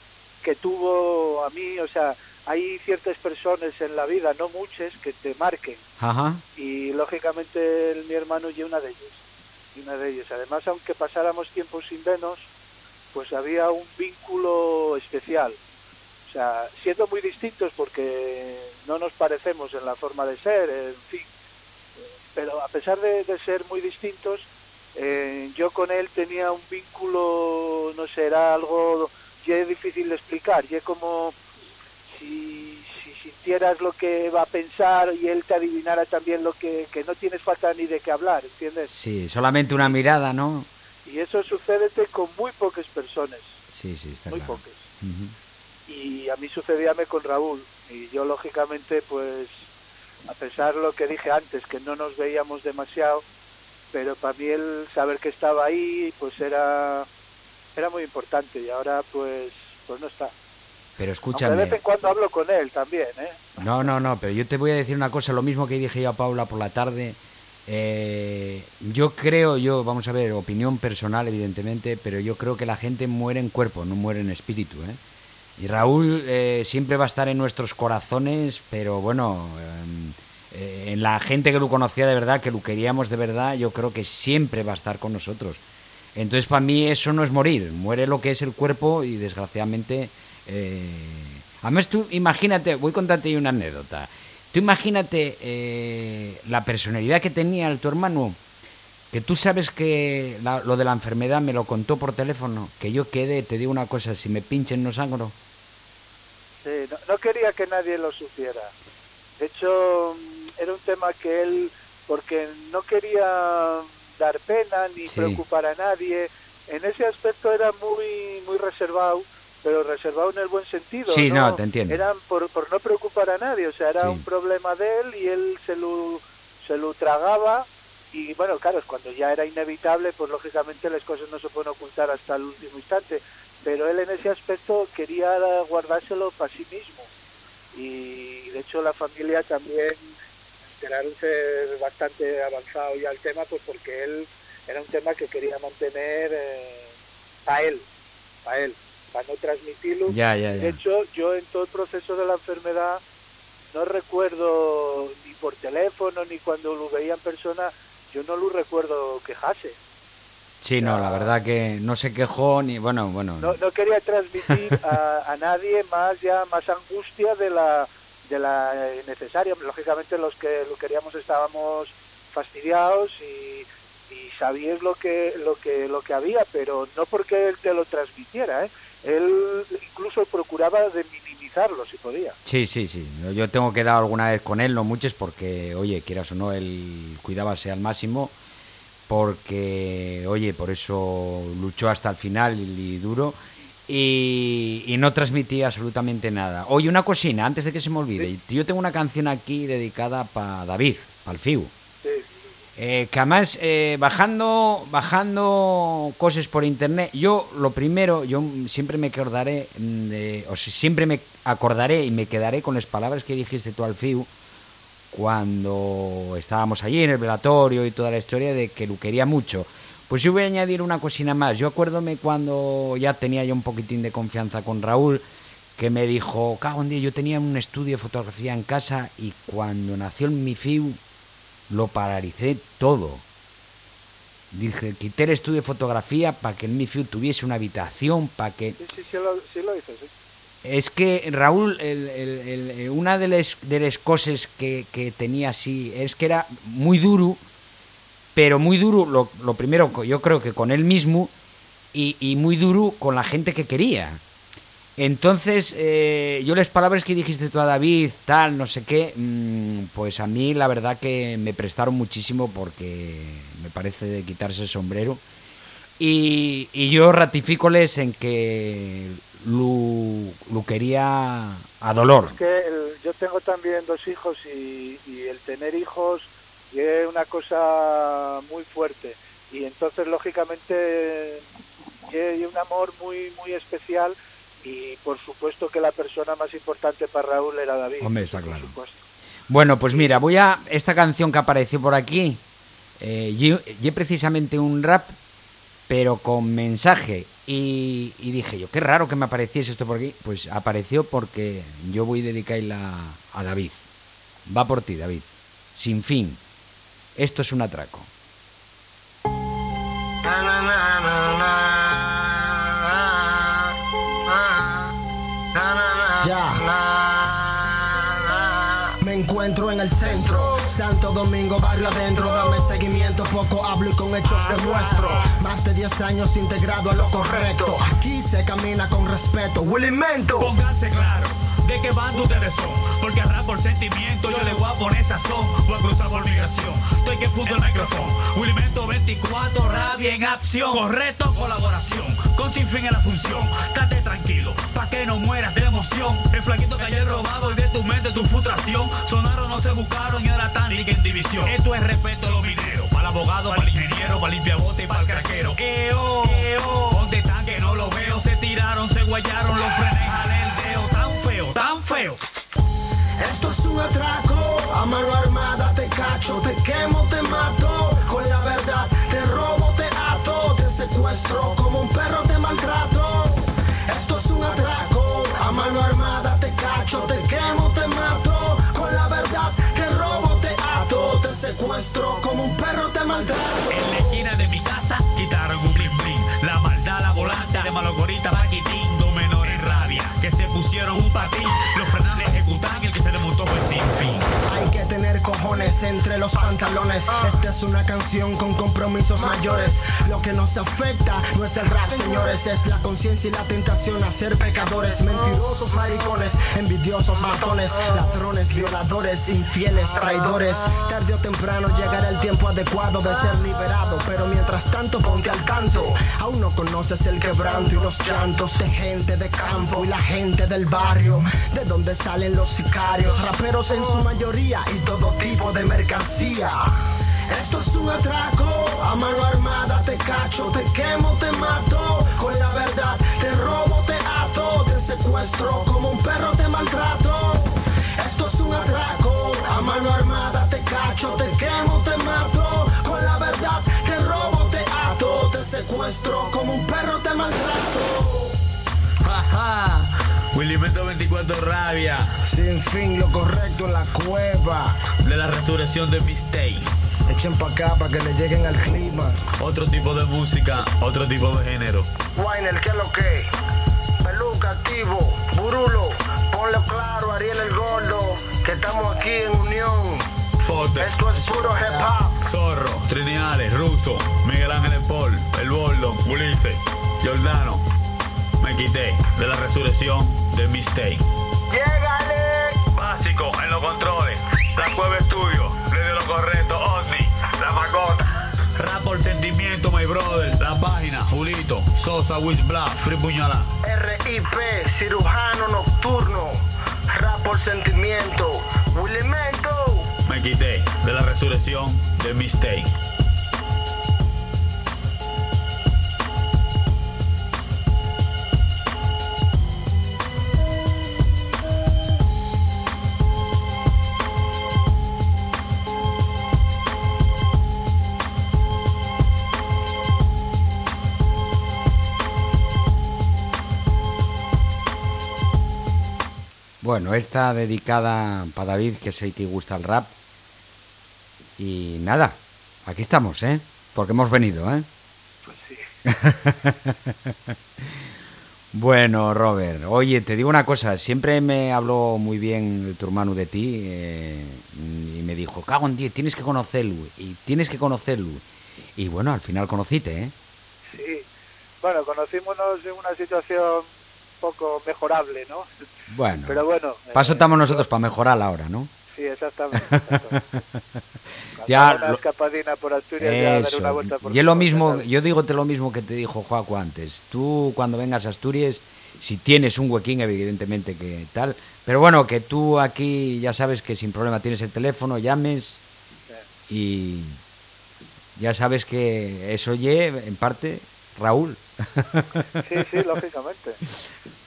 que tuvo a mí, o sea, hay ciertas personas en la vida, no muchas, que te marquen. Ajá. Y lógicamente el- mi hermano y una de ellos. Y una de ellos. Además, aunque pasáramos tiempo sin vernos, pues había un vínculo especial. O sea, siendo muy distintos porque no nos parecemos en la forma de ser, en fin. Pero a pesar de, de ser muy distintos, eh, yo con él tenía un vínculo, no sé, era algo ya es difícil de explicar, ya como si, si sintieras lo que va a pensar y él te adivinara también lo que, que no tienes falta ni de qué hablar, ¿entiendes? Sí, solamente una mirada, ¿no? Y eso sucede con muy pocas personas, Sí, sí, está muy claro. pocas. Y a mí sucedíame con Raúl. Y yo, lógicamente, pues, a pesar lo que dije antes, que no nos veíamos demasiado, pero para mí el saber que estaba ahí, pues era, era muy importante. Y ahora, pues, pues no está. Pero Aunque escúchame. de vez en cuando hablo con él también, ¿eh? No, no, no, pero yo te voy a decir una cosa, lo mismo que dije yo a Paula por la tarde. Eh, yo creo, yo, vamos a ver, opinión personal, evidentemente, pero yo creo que la gente muere en cuerpo, no muere en espíritu. ¿eh? Y Raúl eh, siempre va a estar en nuestros corazones, pero bueno, eh, eh, en la gente que lo conocía de verdad, que lo queríamos de verdad, yo creo que siempre va a estar con nosotros. Entonces, para mí eso no es morir, muere lo que es el cuerpo y desgraciadamente... Eh... Además, tú imagínate, voy a contarte una anécdota. Tú imagínate eh, la personalidad que tenía el tu hermano, que tú sabes que la- lo de la enfermedad me lo contó por teléfono, que yo quedé, te digo una cosa, si me pinchen no sangro. Sí, no, no quería que nadie lo supiera. De hecho, mm, era un tema que él, porque no quería dar pena ni Sí. preocupar a nadie, en ese aspecto era muy muy reservado, pero reservado en el buen sentido. Sí, no, te entiendo. Era por, por no preocupar a nadie, o sea, era Sí. un problema de él y él se lo, se lo tragaba. Y bueno, claro, cuando ya era inevitable, pues lógicamente las cosas no se pueden ocultar hasta el último instante. Pero él en ese aspecto quería guardárselo para sí mismo. Y de hecho la familia también enteraron ser bastante avanzado ya el tema, pues porque él era un tema que quería mantener para él, para él, para no transmitirlo. Ya, ya, ya. De hecho, yo en todo el proceso de la enfermedad no recuerdo ni por teléfono ni cuando lo veía en persona, yo no lo recuerdo quejarse. Sí, no, la verdad que no se quejó ni, bueno, bueno. No, no quería transmitir a, a nadie más ya más angustia de la de la eh, necesaria. Lógicamente los que lo queríamos estábamos fastidiados y, y sabíais lo que lo que lo que había, pero no porque él te lo transmitiera, ¿eh? Él incluso procuraba de minimizarlo si podía. Sí, sí, sí. Yo- tengo que dar alguna vez con él, no muchas, porque, oye, quieras o no, él cuidábase al máximo, porque, oye, por eso luchó hasta el final y, duro, y, y no transmitía absolutamente nada. Oye, una cocina, antes de que se me olvide, yo tengo una canción aquí dedicada para David, para el FIU. Eh, que además, eh, bajando, bajando cosas por internet, yo lo primero, yo siempre me acordaré, o siempre me acordaré y me quedaré con las palabras que dijiste tú al FIU cuando estábamos allí en el velatorio y toda la historia de que lo quería mucho. Pues yo voy a añadir una cocina más. Yo acuérdome cuando ya tenía yo un poquitín de confianza con Raúl, que me dijo, cago en día, yo tenía un estudio de fotografía en casa y cuando nació mi FIU lo paralicé todo. Dije, quité el estudio de fotografía para que el MIFIU tuviese una habitación, para que... Sí, sí, sí lo, sí lo hice, sí. Es que Raúl, el- el- el- eh, una de las de las cosas que, que tenía así es que era muy duro, pero muy duro, lo, lo primero, yo creo que con él mismo, y, y muy duro con la gente que quería. Entonces, eh, yo las palabras que dijiste tú a David, tal, no sé qué, mm, pues a mí la verdad que me prestaron muchísimo porque me parece de quitarse el sombrero. Y, y yo ratifícoles en que lo, quería a dolor. Es que yo tengo también dos hijos y, y el tener hijos es una cosa muy fuerte y entonces lógicamente hay un amor muy muy especial y por supuesto que la persona más importante para Raúl era David. Hombre, está por claro. Bueno, pues mira, voy a esta canción que apareció por aquí, eh, y, y precisamente un rap, pero con mensaje Y, y dije yo, qué raro que me apareciese esto por aquí. Pues apareció porque yo voy a dedicarla a David. Va por ti, David. Sin fin. Esto es un atraco. Me encuentro en el centro, Santo Domingo, barrio adentro. Dame seguimiento, poco hablo y con hechos demuestro. Más de 10 años integrado a lo correcto. Aquí se camina con respeto. Willy Mento. Pónganse claro de qué bando ustedes son. Porque rap por sentimiento yo le voy a poner sazón. Voy a cruzar por migración. Estoy que fundo el micrófono. Willimento 24, rabia en acción. Correcto, colaboración. Con sin fin en la función. Estate tranquilo, pa' que no mueras El flaquito que ayer robado y de tu mente tu frustración. Sonaron, no se buscaron y ahora están liga en división. Esto es respeto a los mineros. Para el abogado, para el ingeniero, para limpiabote y para el craquero. Eo, eo. Ponte tan que no lo veo. Se tiraron, se guayaron, los frenes el dedo. Tan feo, tan feo. Esto es un atraco, a mano armada te cacho, te quemo, te mato, con la verdad te robo, te ato, te secuestro, como un perro te maltrato. Esto es un atraco, a mano armada te cacho, te quemo, te mato, con la verdad te robo, te ato, te secuestro, como un perro te maltrato. En la esquina de mi casa quitaron un bling bling. La maldad, la volanta, de malogorita, entre los pantalones. Esta es una canción con compromisos mayores. Lo que nos afecta no es el rap, señores, es la conciencia y la tentación a ser pecadores, mentirosos, maricones, envidiosos, matones, ladrones, violadores, infieles, traidores. Tarde o temprano llegará el tiempo adecuado de ser liberado, pero mientras tanto ponte al canto. Aún no conoces el quebranto y los llantos de gente de campo y la gente del barrio, de donde salen los sicarios, raperos en su mayoría y todo tipo de mercancía. Esto es un atraco, a mano armada te cacho, te quemo, te mato, con la verdad te robo, te ato, te secuestro, como un perro te maltrato. Esto es un atraco, a mano armada te cacho, te quemo, te mato, con la verdad te robo, te ato, te secuestro, como un perro te maltrato. Willimento 24 rabia Sin fin, lo correcto en la cueva. de la resurrección de Mistake. Echen pa' acá para que le lleguen al clima. Otro tipo de música, otro tipo de género. Winer, ¿qué es lo que? Peluca, activo, burulo, ponlo claro, Ariel el gordo, que estamos aquí en unión. Fote, Esto es puro hip hop. Zorro, Triniales, Russo, Miguel Ángel Paul, El Boldo, Ulises, Giordano. Me quité de la resurrección de Mistake. ¡Llégale! Básico en los controles. La cueva es tuyo. Desde lo correcto, Osni. La macota. Rap por sentimiento, my brother. La página, Julito, Sosa, Wish Black, Free Puñalá. RIP, cirujano nocturno, rap por sentimiento, Willimento. Me quité de la resurrección de Mistake. Bueno, esta dedicada para David, que sé que gusta el rap. Y nada, aquí estamos, ¿eh? Porque hemos venido, ¿eh? Pues sí. Bueno, Robert, oye, te digo una cosa, siempre me habló muy bien tu hermano de ti eh, y me dijo, cago en diez, tienes que conocerlo y tienes que conocerlo. Y bueno, al final conociste, ¿eh? Sí. Bueno, conocímonos en una situación poco mejorable, ¿no? Bueno, Pero bueno. paso eh, estamos nosotros para mejorar ahora, ¿no? Sí, exactamente. Ya, una lo- escapadina por Asturias, ya Eso. una vuelta por Y es lo mismo, yo digo lo mismo que te dijo Joaco antes. Tú cuando vengas a Asturias, si tienes un huequín, evidentemente que tal. Pero bueno, que tú aquí ya sabes que sin problema tienes el teléfono, llames y ya sabes que eso ye, en parte, Raúl. Sí, sí, lógicamente.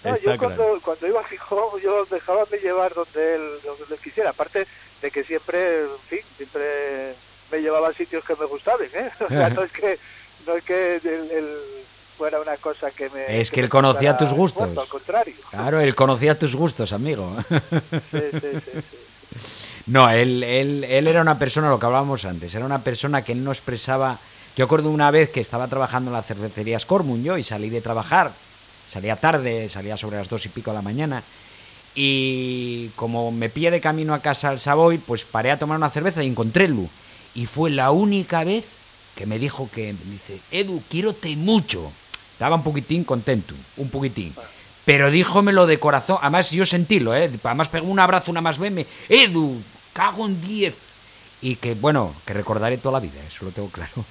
No, yo cuando, cuando iba a Gijón, yo dejaba de llevar donde él, donde él quisiera. Aparte de que siempre, en fin, siempre me llevaba a sitios que me gustaban, ¿eh? O sea, no es que, no es que el, el- fuera una cosa que me... Es que él conocía tus gustos. al contrario. Claro, él conocía tus gustos, amigo. Sí, sí, sí, sí. No, él, él, él era una persona, lo que hablábamos antes, era una persona que no expresaba... Yo acuerdo una vez que estaba trabajando en la cervecería Scormun yo y salí de trabajar, salía tarde, salía sobre las dos y pico de la mañana y como me pillé de camino a casa al Savoy, pues paré a tomar una cerveza y encontré Lu. Y fue la única vez que me dijo que, me dice, Edu, quiero te mucho. Estaba un poquitín contento, un poquitín. Pero díjomelo de corazón, además yo sentílo, ¿eh? Además pegó un abrazo, una más meme, Edu, cago en diez. Y que, bueno, que recordaré toda la vida, eso lo tengo claro.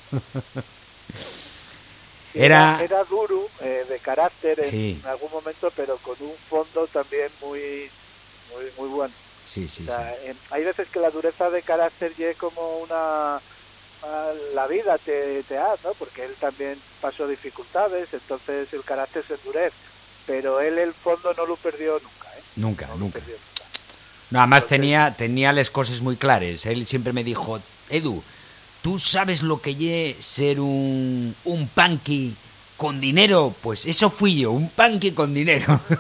Era, Era... era duro, eh, de carácter en, Sí. algún momento, pero con un fondo también muy muy, muy bueno. Sí, sí, O sea, sí. en- hay veces que la dureza de carácter es como una... La vida te, te ha, ¿no? Porque él también pasó dificultades, entonces el carácter se endurece. Pero él el fondo no lo perdió nunca, ¿eh? Nunca, No lo nunca. perdió nunca. No, además Entonces- tenía, tenía las cosas muy claras. Él siempre me dijo, Edu, ¿tú sabes lo que lle ser un, un punky con dinero? Pues eso fui yo, un punky con dinero.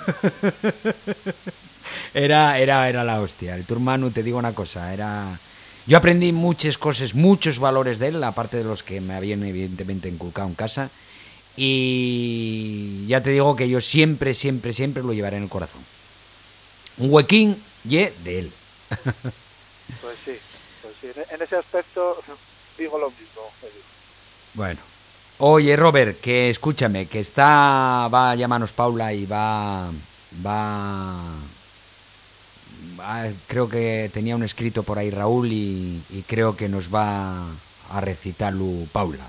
era, era, era la hostia. El turmano, te digo una cosa, era... Yo aprendí muchas cosas, muchos valores de él, aparte de los que me habían evidentemente inculcado en casa. Y ya te digo que yo siempre, siempre, siempre lo llevaré en el corazón. Un huequín ye de él. Pues sí, pues sí. En, ese aspecto digo lo mismo. Bueno. Oye, Robert, que escúchame, que está. Va a llamarnos Paula y va. Va. va- creo que tenía un escrito por ahí Raúl y, y creo que nos va a recitarlo Paula.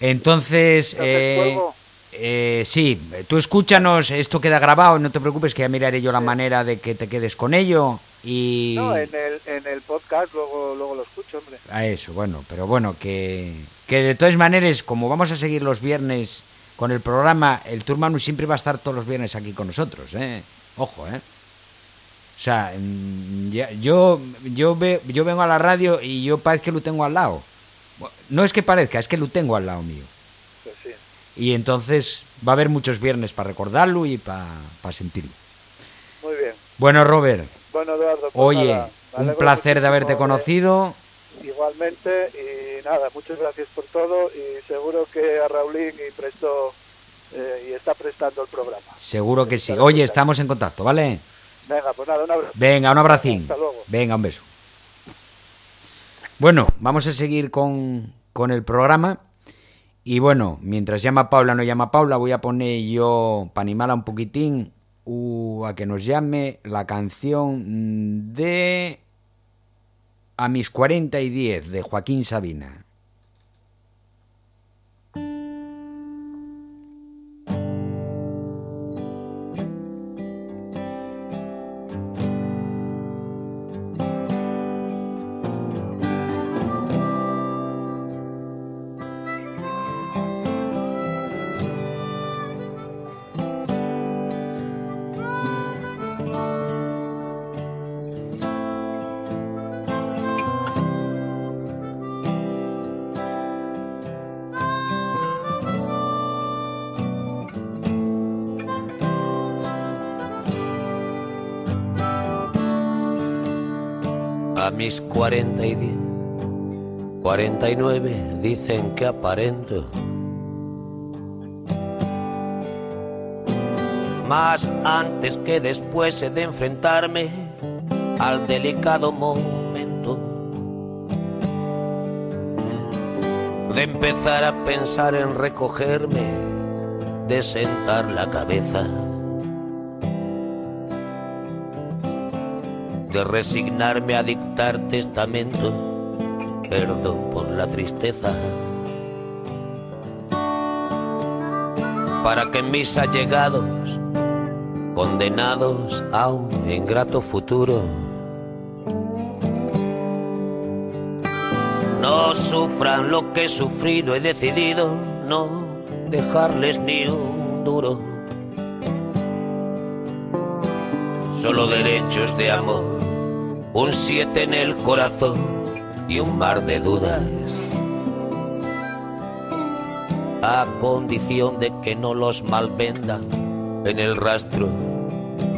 Entonces. Entonces, eh. Eh, sí, tú escúchanos, esto queda grabado, no te preocupes que ya miraré yo la manera de que te quedes con ello y... No, en el, en el podcast luego, luego lo escucho, hombre. A eso, bueno, pero bueno, que, que de todas maneras, como vamos a seguir los viernes con el programa, el Turmanu siempre va a estar todos los viernes aquí con nosotros, ¿eh? Ojo, ¿eh? O sea, mm, ya- yo, yo, ve- yo vengo a la radio y yo parece que lo tengo al lado. No es que parezca, es que lo tengo al lado mío. Y entonces va a haber muchos viernes para recordarlo y para sentirlo. Muy bien. Bueno, Robert, Bueno, Eduardo, pues oye, nada, un placer de haberte muchísimo conocido. Igualmente, y nada, muchas gracias por todo y seguro que a Raulín y prestó eh, y está prestando el programa. Seguro que sí. Oye, estamos en contacto, ¿vale? Venga, pues nada, un abrazo. Venga, un abracín. Hasta luego. Venga, un beso. Bueno, vamos a seguir con, con el programa. Y bueno, mientras llama Paula, no llama Paula, voy a poner yo, para animarla un poquitín, uh, a que nos llame la canción de A mis 40 y 10 de Joaquín Sabina. A mis 40 y 10, 49 dicen que aparento. Más antes que después he de enfrentarme al delicado momento de empezar a pensar en recogerme, de sentar la cabeza. De resignarme a dictar testamento, perdón por la tristeza, para que mis allegados, condenados a un ingrato futuro, no sufran lo que he sufrido, he decidido no dejarles ni un duro. Solo derechos de amor, un siete en el corazón y un mar de dudas. a condición de que no los malvenda en el rastro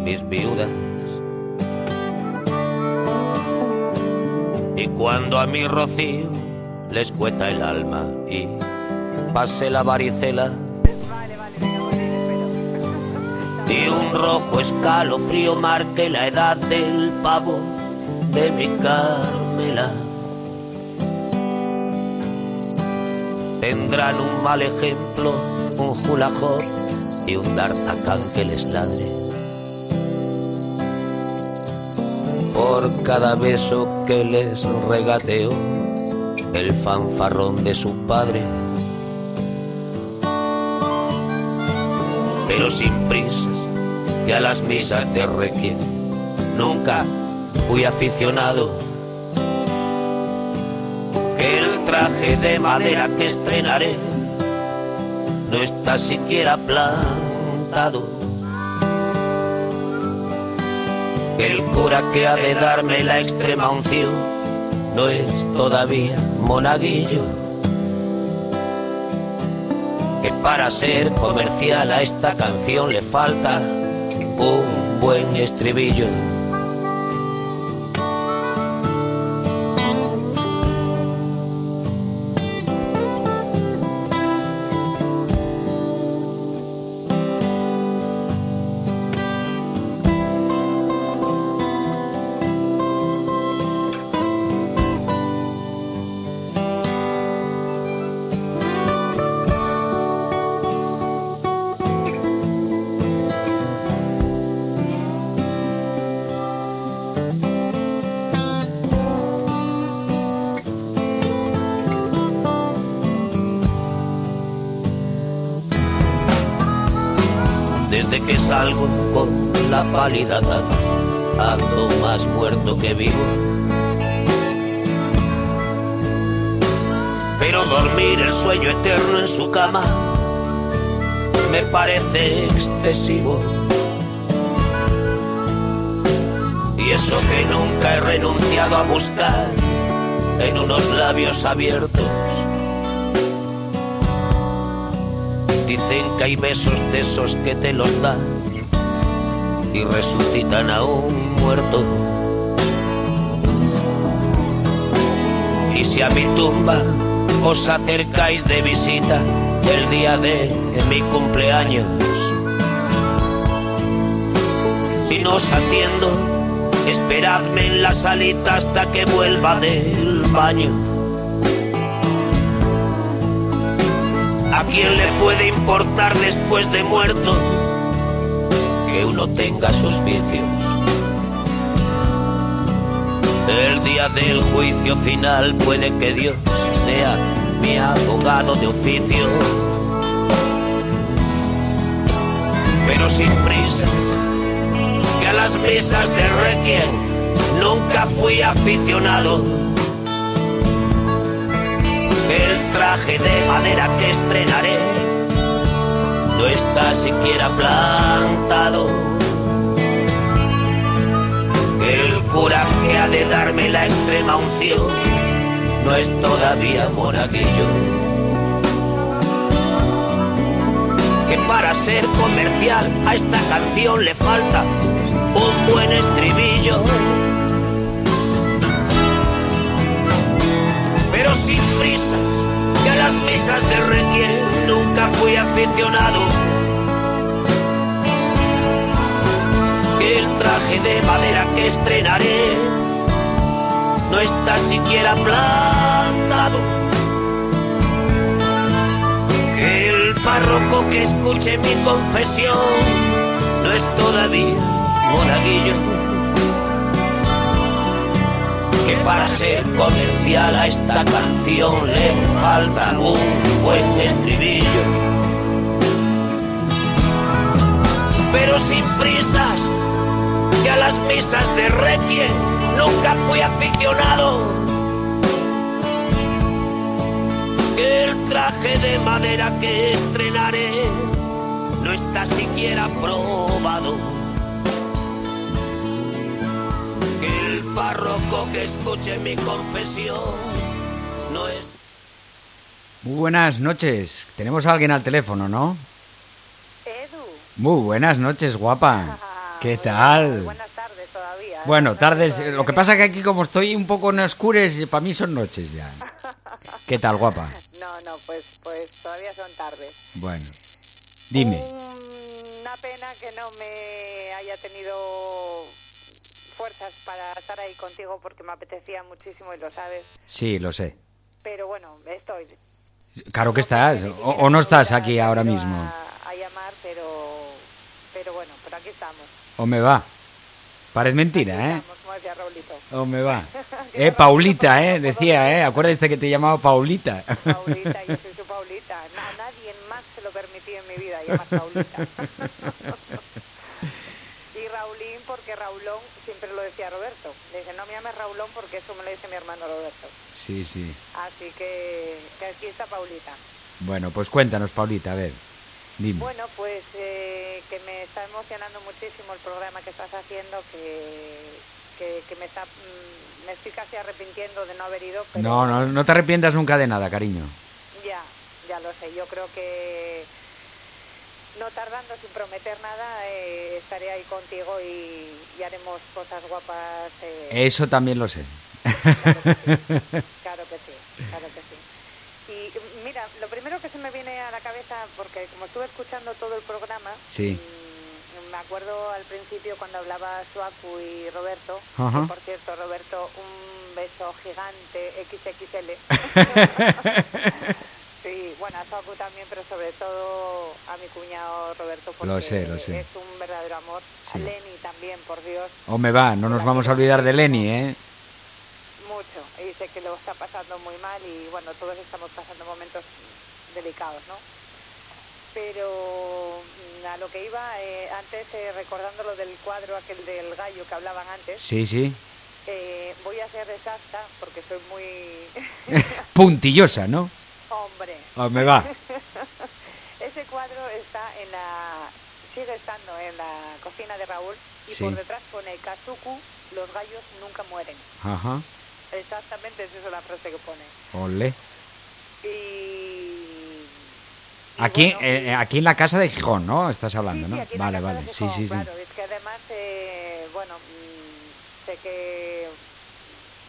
mis viudas. Y cuando a mi rocío les cueza el alma y pase la varicela y un rojo escalofrío marque la edad del pavo de mi Carmela. Tendrán un mal ejemplo, un julajor y un d'Artagnan que les ladre. Por cada beso que les regateó el fanfarrón de su padre. Pero sin prisas, que a las misas de requiem nunca fui aficionado. Que el traje de madera que estrenaré no está siquiera plantado. Que el cura que ha de darme la extrema unción no es todavía monaguillo. Que para ser comercial a esta canción le falta un buen estribillo. Pálida ando más muerto que vivo. Pero dormir el sueño eterno en su cama me parece excesivo. Y eso que nunca he renunciado a buscar en unos labios abiertos. Dicen que hay besos de esos que te los dan y resucitan a un muerto. Y si a mi tumba os acercáis de visita el día de mi cumpleaños y no os atiendo, esperadme en la salita hasta que vuelva del baño. ¿A quién le puede importar después de muerto que uno tenga sus vicios? El día del juicio final puede que Dios sea mi abogado de oficio. Pero sin prisa, que a las misas de Requiem nunca fui aficionado el traje de madera que estrenaré no está siquiera plantado. El cura que ha de darme la extrema unción no es todavía monaguillo. Que para ser comercial a esta canción le falta un buen estribillo. pero sin prisas, que a las mesas de requieren nunca fui aficionado. El traje de madera que estrenaré no está siquiera plantado. El párroco que escuche mi confesión no es todavía monaguillo que para ser comercial a esta canción le falta un buen estribillo. Pero sin prisas, que a las misas de Requiem nunca fui aficionado. Que el traje de madera que estrenaré no está siquiera probado. Párroco que escuche mi confesión no es Muy buenas noches. Tenemos a alguien al teléfono, ¿no? Edu. Muy buenas noches, guapa. ¿Qué tal? Buenas tardes todavía. ¿eh? Bueno, tardes. Lo que pasa es que aquí como estoy un poco en oscures, para mí son noches ya. ¿Qué tal, guapa? No, no, pues, pues todavía son tardes. Bueno, dime. Una pena que no me haya tenido fuerzas para estar ahí contigo porque me apetecía muchísimo y lo sabes. Sí, lo sé. Pero bueno, estoy. Claro que estás. O, o no estás aquí ahora mismo. A, a llamar, pero, pero bueno, pero aquí estamos. O me va. Parece mentira, ¿eh? Estamos, como decía Raulito. O me va. Eh, Paulita, ¿eh? Decía, ¿eh? Acuérdate que te llamaba Paulita. Paulita, yo soy su Paulita. Na- nadie más se lo permití en mi vida llamar Paulita. y Raulín porque Raulón siempre lo decía Roberto. Le dice, no me llames Raulón porque eso me lo dice mi hermano Roberto. Sí, sí. Así que, que aquí está Paulita. Bueno, pues cuéntanos, Paulita, a ver. Dime. Bueno, pues eh, que me está emocionando muchísimo el programa que estás haciendo, que, que, que me está mm, me estoy casi arrepintiendo de no haber ido, pero No, no, no te arrepientas nunca de nada, cariño. ya, ya lo sé. Yo creo que no tardando sin prometer nada eh, estaré ahí contigo y, y haremos cosas guapas. eh, Eso también lo sé. Claro que sí, claro que sí. Y mira, lo primero que se me viene a la cabeza, porque como estuve escuchando todo el programa, Sí. mm, me acuerdo al principio cuando hablaba Suaku y Roberto, Ajá. que por cierto, Roberto, un beso gigante, XXL. sí, bueno, a Suaku también, pero sobre todo a mi cuñado Roberto, porque Lo sé, lo sé. es un verdadero amor. Sí. A Lenny también, por Dios. O me va, no nos vamos a olvidar de Lenny, ¿eh? Mucho y sé que lo está pasando muy mal y bueno, todos estamos pasando momentos delicados, ¿no? Pero mm, a lo que iba, eh, antes eh, recordando lo del cuadro aquel del gallo que hablaban antes, Sí, sí. eh, voy a ser exacta porque soy muy... Puntillosa, ¿no? Hombre. O me va. Ese cuadro está en la... sigue estando en la cocina de Raúl y Sí. por detrás pone Kazuku, los gallos nunca mueren. Ajá. Exactamente, esa es la frase que pone. Ole. Y... Aquí, eh, aquí en la casa de Gijón, ¿no? Estás hablando, Sí, ¿no? aquí en la Vale, casa vale. de Sí, Gijón, sí, sí. Claro, es que además, eh, bueno, mm, sé que,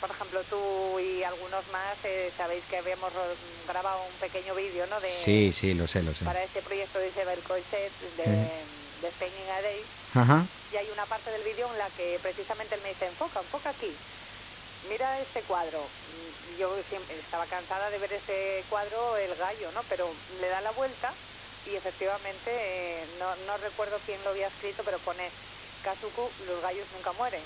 por ejemplo, tú y algunos más eh, sabéis que habíamos grabado un pequeño vídeo, ¿no? De, Sí, sí, lo sé, lo sé. Para este proyecto de Isabel Coixet, de, Eh. de Spending a Day, Ajá. y hay una parte del vídeo en la que precisamente él me dice, enfoca, enfoca aquí. Mira este cuadro. Yo siempre estaba cansada de ver ese cuadro, el gallo, ¿no? Pero le da la vuelta y efectivamente, eh, no, no recuerdo quién lo había escrito, pero pone Kazuku, los gallos nunca mueren.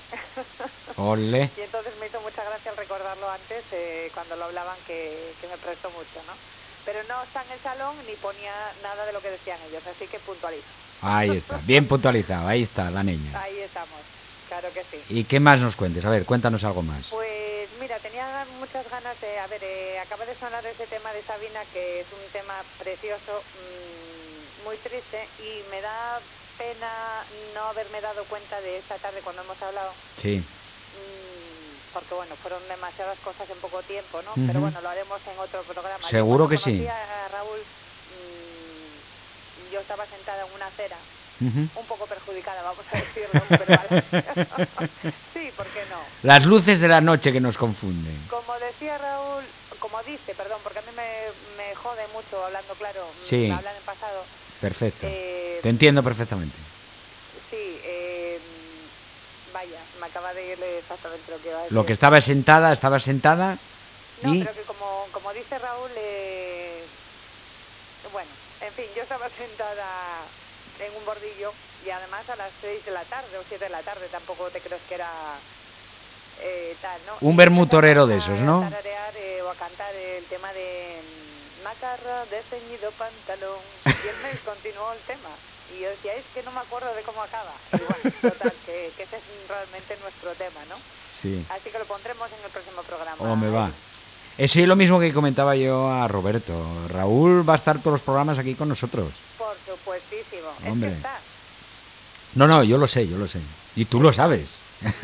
Ole. y entonces me hizo mucha gracia al recordarlo antes, eh, cuando lo hablaban, que, que me prestó mucho, ¿no? Pero no está en el salón ni ponía nada de lo que decían ellos, así que puntualizo. Ahí está. Bien puntualizado. Ahí está la niña. Ahí estamos, claro que sí. ¿Y qué más nos cuentes? A ver, cuéntanos algo más. Pues mira, tenía muchas ganas de, a ver, eh, acaba de sonar ese tema de Sabina, que es un tema precioso, mm, muy triste, y me da pena no haberme dado cuenta de esta tarde cuando hemos hablado, Sí. mm, porque bueno, fueron demasiadas cosas en poco tiempo, ¿no? Ujú. Pero bueno, lo haremos en otro programa. Seguro que sí. a Raúl, mm, yo estaba sentada en una acera, Ujú. un poco perjudicada, vamos a decirlo, pero sí, ¿por qué no? Las luces de la noche que nos confunden. Como decía Raúl, como dice, perdón, porque a mí me, me jode mucho hablando claro, Sí. me hablan en pasado. Perfecto. Eh, Te entiendo perfectamente. Sí, eh, vaya, me acaba de ir exactamente lo que iba a decir. Lo que estaba sentada, estaba sentada No, y... pero que como, como dice Raúl, eh, bueno, en fin, yo estaba sentada en un bordillo y además a las 6 de la tarde o 7 de la tarde, tampoco te crees que era eh, tal, ¿no? Un vermú torero de a esos, ¿no? tararear, eh, o a cantar el tema de Macarra de ceñido pantalón y continuó el tema y yo decía, es que no me acuerdo de cómo acaba. Y bueno, total, que, que ese es realmente nuestro tema, ¿no? Sí. Así que lo pondremos en el próximo programa. Oh, me va. Eso es lo mismo que comentaba yo a Roberto. Raúl va a estar todos los programas aquí con nosotros. Por. Hombre. Es que está. No, no, yo lo sé, yo lo sé. Y tú lo sabes. Está,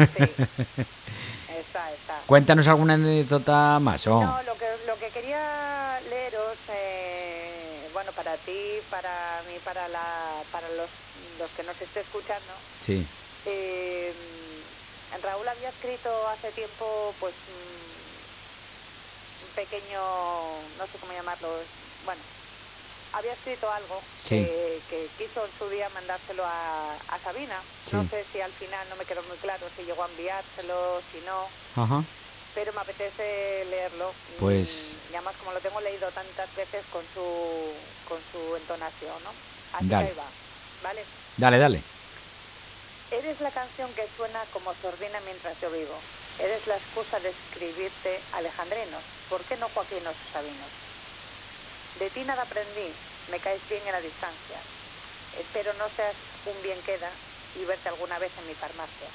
está. Cuéntanos alguna anécdota más. No, lo que, lo que quería leeros, eh, bueno, para ti, para mí, para, la, para los, los que nos esté escuchando, Sí. eh, Raúl había escrito hace tiempo, pues, mm, un pequeño, no sé cómo llamarlo, bueno, había escrito algo Sí. que, que quiso en su día mandárselo a, a Sabina. No Sí. sé si al final no me quedó muy claro si llegó a enviárselo, si no, Ajá. pero me apetece leerlo. y- Pues- Y, además como lo tengo leído tantas veces con su, con su entonación, ¿no? Así Dale. que ahí va, ¿vale? Dale, dale. Eres la canción que suena como sordina mientras yo vivo. Eres la excusa de escribirte alejandrinos. ¿Por qué no joaquinos o sabinos? De ti nada aprendí, me caes bien en la distancia. Espero no seas un bien queda y verte alguna vez en mi farmacia.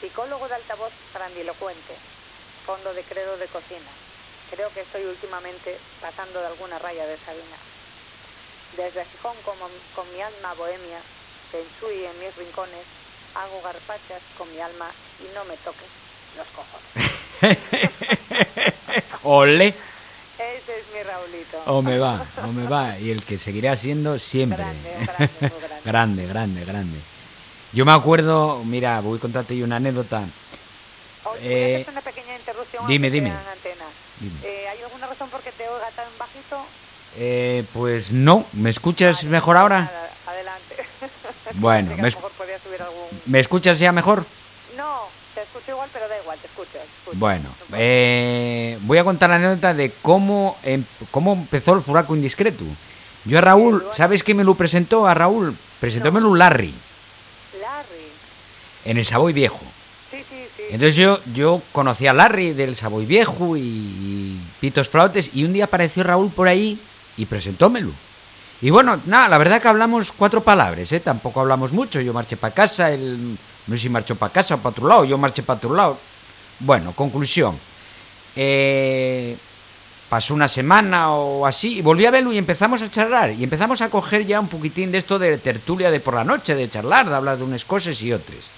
Psicólogo de altavoz grandilocuente, fondo de credo de cocina. Creo que estoy últimamente pasando de alguna raya de Sabina. Desde Gijón como, con mi alma bohemia, Pensui en mis rincones, hago garpachas con mi alma y no me toques los cojones. Ole. Mi Raulito. O me va, o me va. Y el que seguirá siendo siempre. Grande, grande, grande. grande, grande, grande. Yo me acuerdo, mira, voy a contarte una anécdota. Oye, Eh, a hacer una pequeña interrupción dime, dime. Dime. Eh, ¿Hay alguna razón por qué te oiga tan bajito? Eh, pues no, ¿me escuchas mejor ahora? Nada, adelante. Bueno, que me mejor algún... ¿Me escuchas ya mejor? No, te escucho igual, pero da igual, te escucho. Bueno, eh, voy a contar la anécdota de cómo, em- cómo empezó el furaco indiscreto. Yo a Raúl, ¿sabes quién me lo presentó? A Raúl, presentómelo un Larry, Larry. en el Savoy Viejo. Sí, sí, sí. Entonces yo, yo conocí a Larry del Savoy Viejo y, y Pitos Flautes y un día apareció Raúl por ahí y presentómelo. Y bueno, nada, la verdad que hablamos cuatro palabras, ¿eh? Tampoco hablamos mucho. Yo marché para casa, él no sé si marchó para casa o para otro lado, yo marché para otro lado. Bueno, conclusión. Eh, pasó una semana o así y volví a verlo y empezamos a charlar. Y empezamos a coger ya un poquitín de esto de tertulia de por la noche, de charlar, de hablar de unas cosas y otras.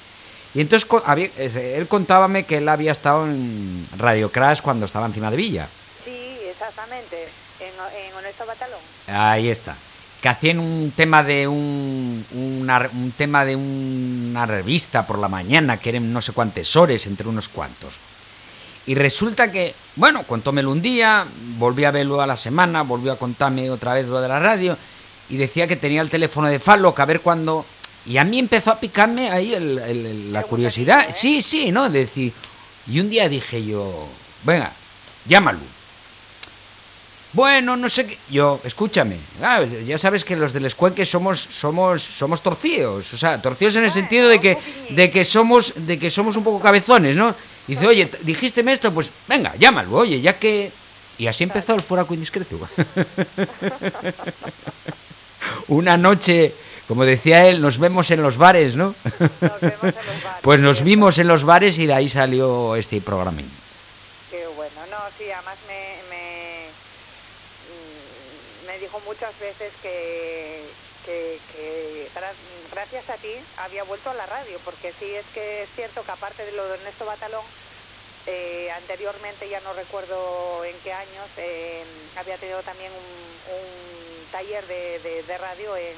Y entonces él contábame que él había estado en Radio Crash cuando estaba encima de Villa. Sí, exactamente. En, en Honesto Batalón. Ahí está. Que hacían un tema de un, una- un tema de una revista por la mañana, que eran no sé cuántas horas entre unos cuantos. Y resulta que, bueno, contómelo un día, volví a verlo a la semana, volvió a contarme otra vez lo de la radio, y decía que tenía el teléfono de Falloc, a ver cuándo... Y a mí empezó a picarme ahí el- el- el- la curiosidad. Sí, sí, ¿no? Decir... Y un día dije yo, venga, llámalo. Bueno, no sé qué. Yo, escúchame. ah, ya sabes que los del escuenque somos somos somos torcidos, o sea, torcidos en el sentido de que de que somos de que somos un poco cabezones, ¿no? Y dice, "Oye, dijisteme esto, pues venga, llámalo, oye, ya que y así empezó el furaco indiscreto. Una noche, como decía él, nos vemos en los bares, ¿no? Pues nos vimos en los bares y de ahí salió este programa. Qué bueno. No, sí, además me, mm, me dijo muchas veces que, que, que gra- gracias a ti había vuelto a la radio, porque sí es que es cierto que aparte de lo de Ernesto Batalón, eh, anteriormente, ya no recuerdo en qué años, eh, había tenido también un, un taller de, de, de radio en,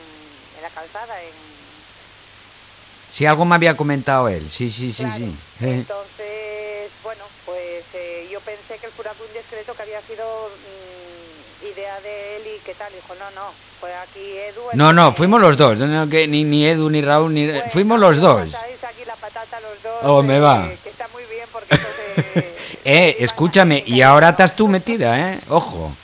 en la calzada, en, Si algo me había comentado él, sí, sí, sí, sí. Eh, Entonces, bueno, pues eh, yo pensé que el furaco indiscreto que había sido mm, idea de él y qué tal. Dijo, no, no, fue aquí Edu. No, no, fuimos los dos, no, no, que ni, ni Edu, ni Raúl, ni... fuimos los dos. Aquí la patata los dos. Oh, me eh, va. Que está muy bien porque eso se- Eh, escúchame, y ahora estás tú metida, ¿eh? Ojo.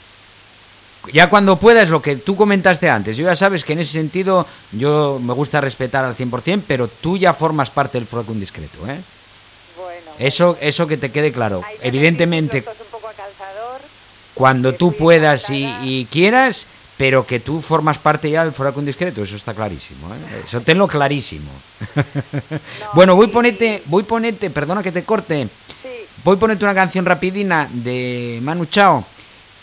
Ya cuando puedas, lo que tú comentaste antes, yo ya sabes que en ese sentido yo me gusta respetar al 100%, pero tú ya formas parte del furaco indiscreto, ¿eh? Eso, eso que te quede claro. Evidentemente, es un poco a calzador. Cuando tú puedas y, y quieras, pero que tú formas parte ya del furaco indiscreto, eso está clarísimo, ¿eh? Eso tenlo clarísimo. bueno, voy ponerte, voy ponerte, perdona que te corte, voy ponerte una canción rapidina de Manu Chao,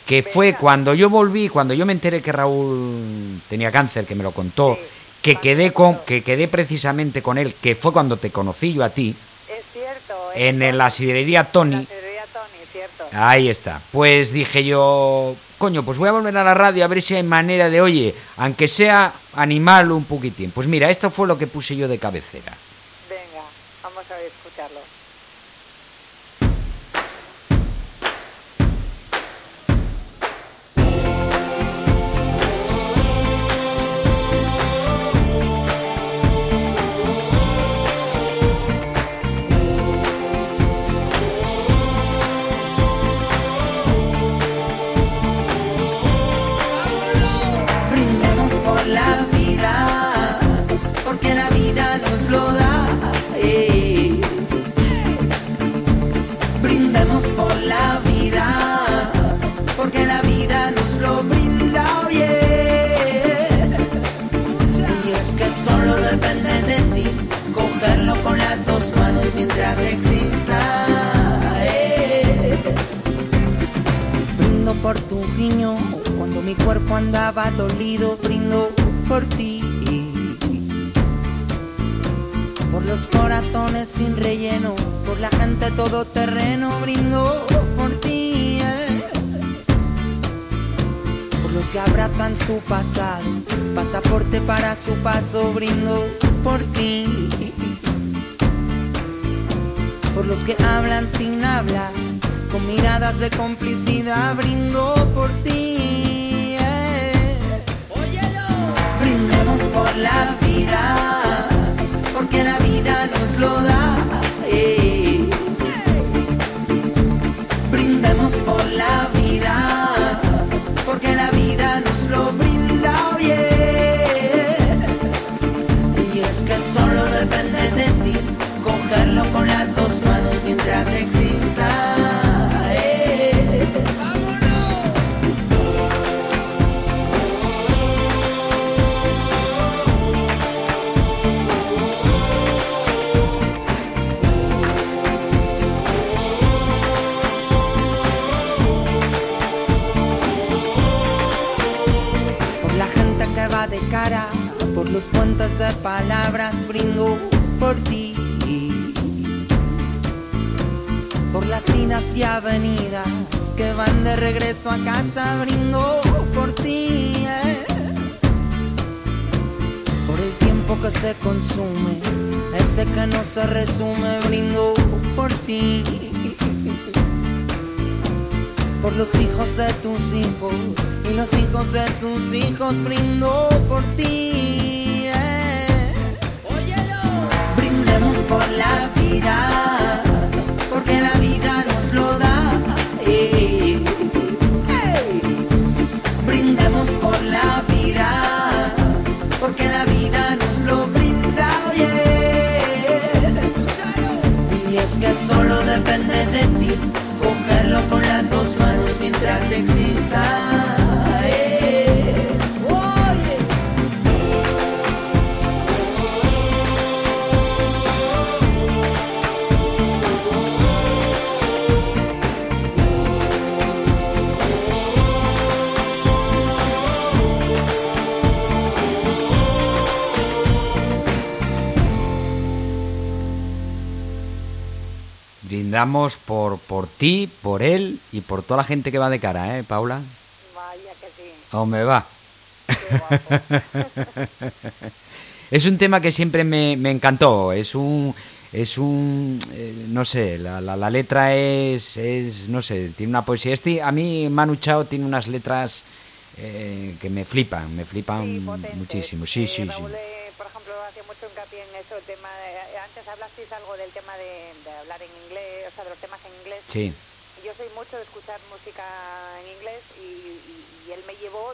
que fue cuando yo volví, cuando yo me enteré que Raúl tenía cáncer, que me lo contó, que quedé con, que quedé precisamente con él, que fue cuando te conocí yo a ti. Es cierto, en la sidrería Tony. La sidrería Tony, cierto. Ahí está. Pues dije yo, coño, pues voy a volver a la radio a ver si hay manera de, oye, aunque sea animal un poquitín. Pues mira, esto fue lo que puse yo de cabecera. Brindamos por, por ti, por él y por toda la gente que va de cara, ¿eh, Paula? Vaya que sí. ¿Cómo me va? es un tema que siempre me, me encantó. Es un. Es un. eh, no sé, la, la, la letra es, es. No sé, tiene una poesía. Este, a mí, Manu Chao tiene unas letras eh, que me flipan, me flipan muchísimo. Sí, sí, sí. Raúl, eh, por ejemplo, hacía mucho hincapié en eso, el tema de- eh, antes hablasteis algo del tema de, de hablar en inglés, o sea, de los temas en inglés. Sí. Yo soy mucho de escuchar música en inglés y, y- y él me llevó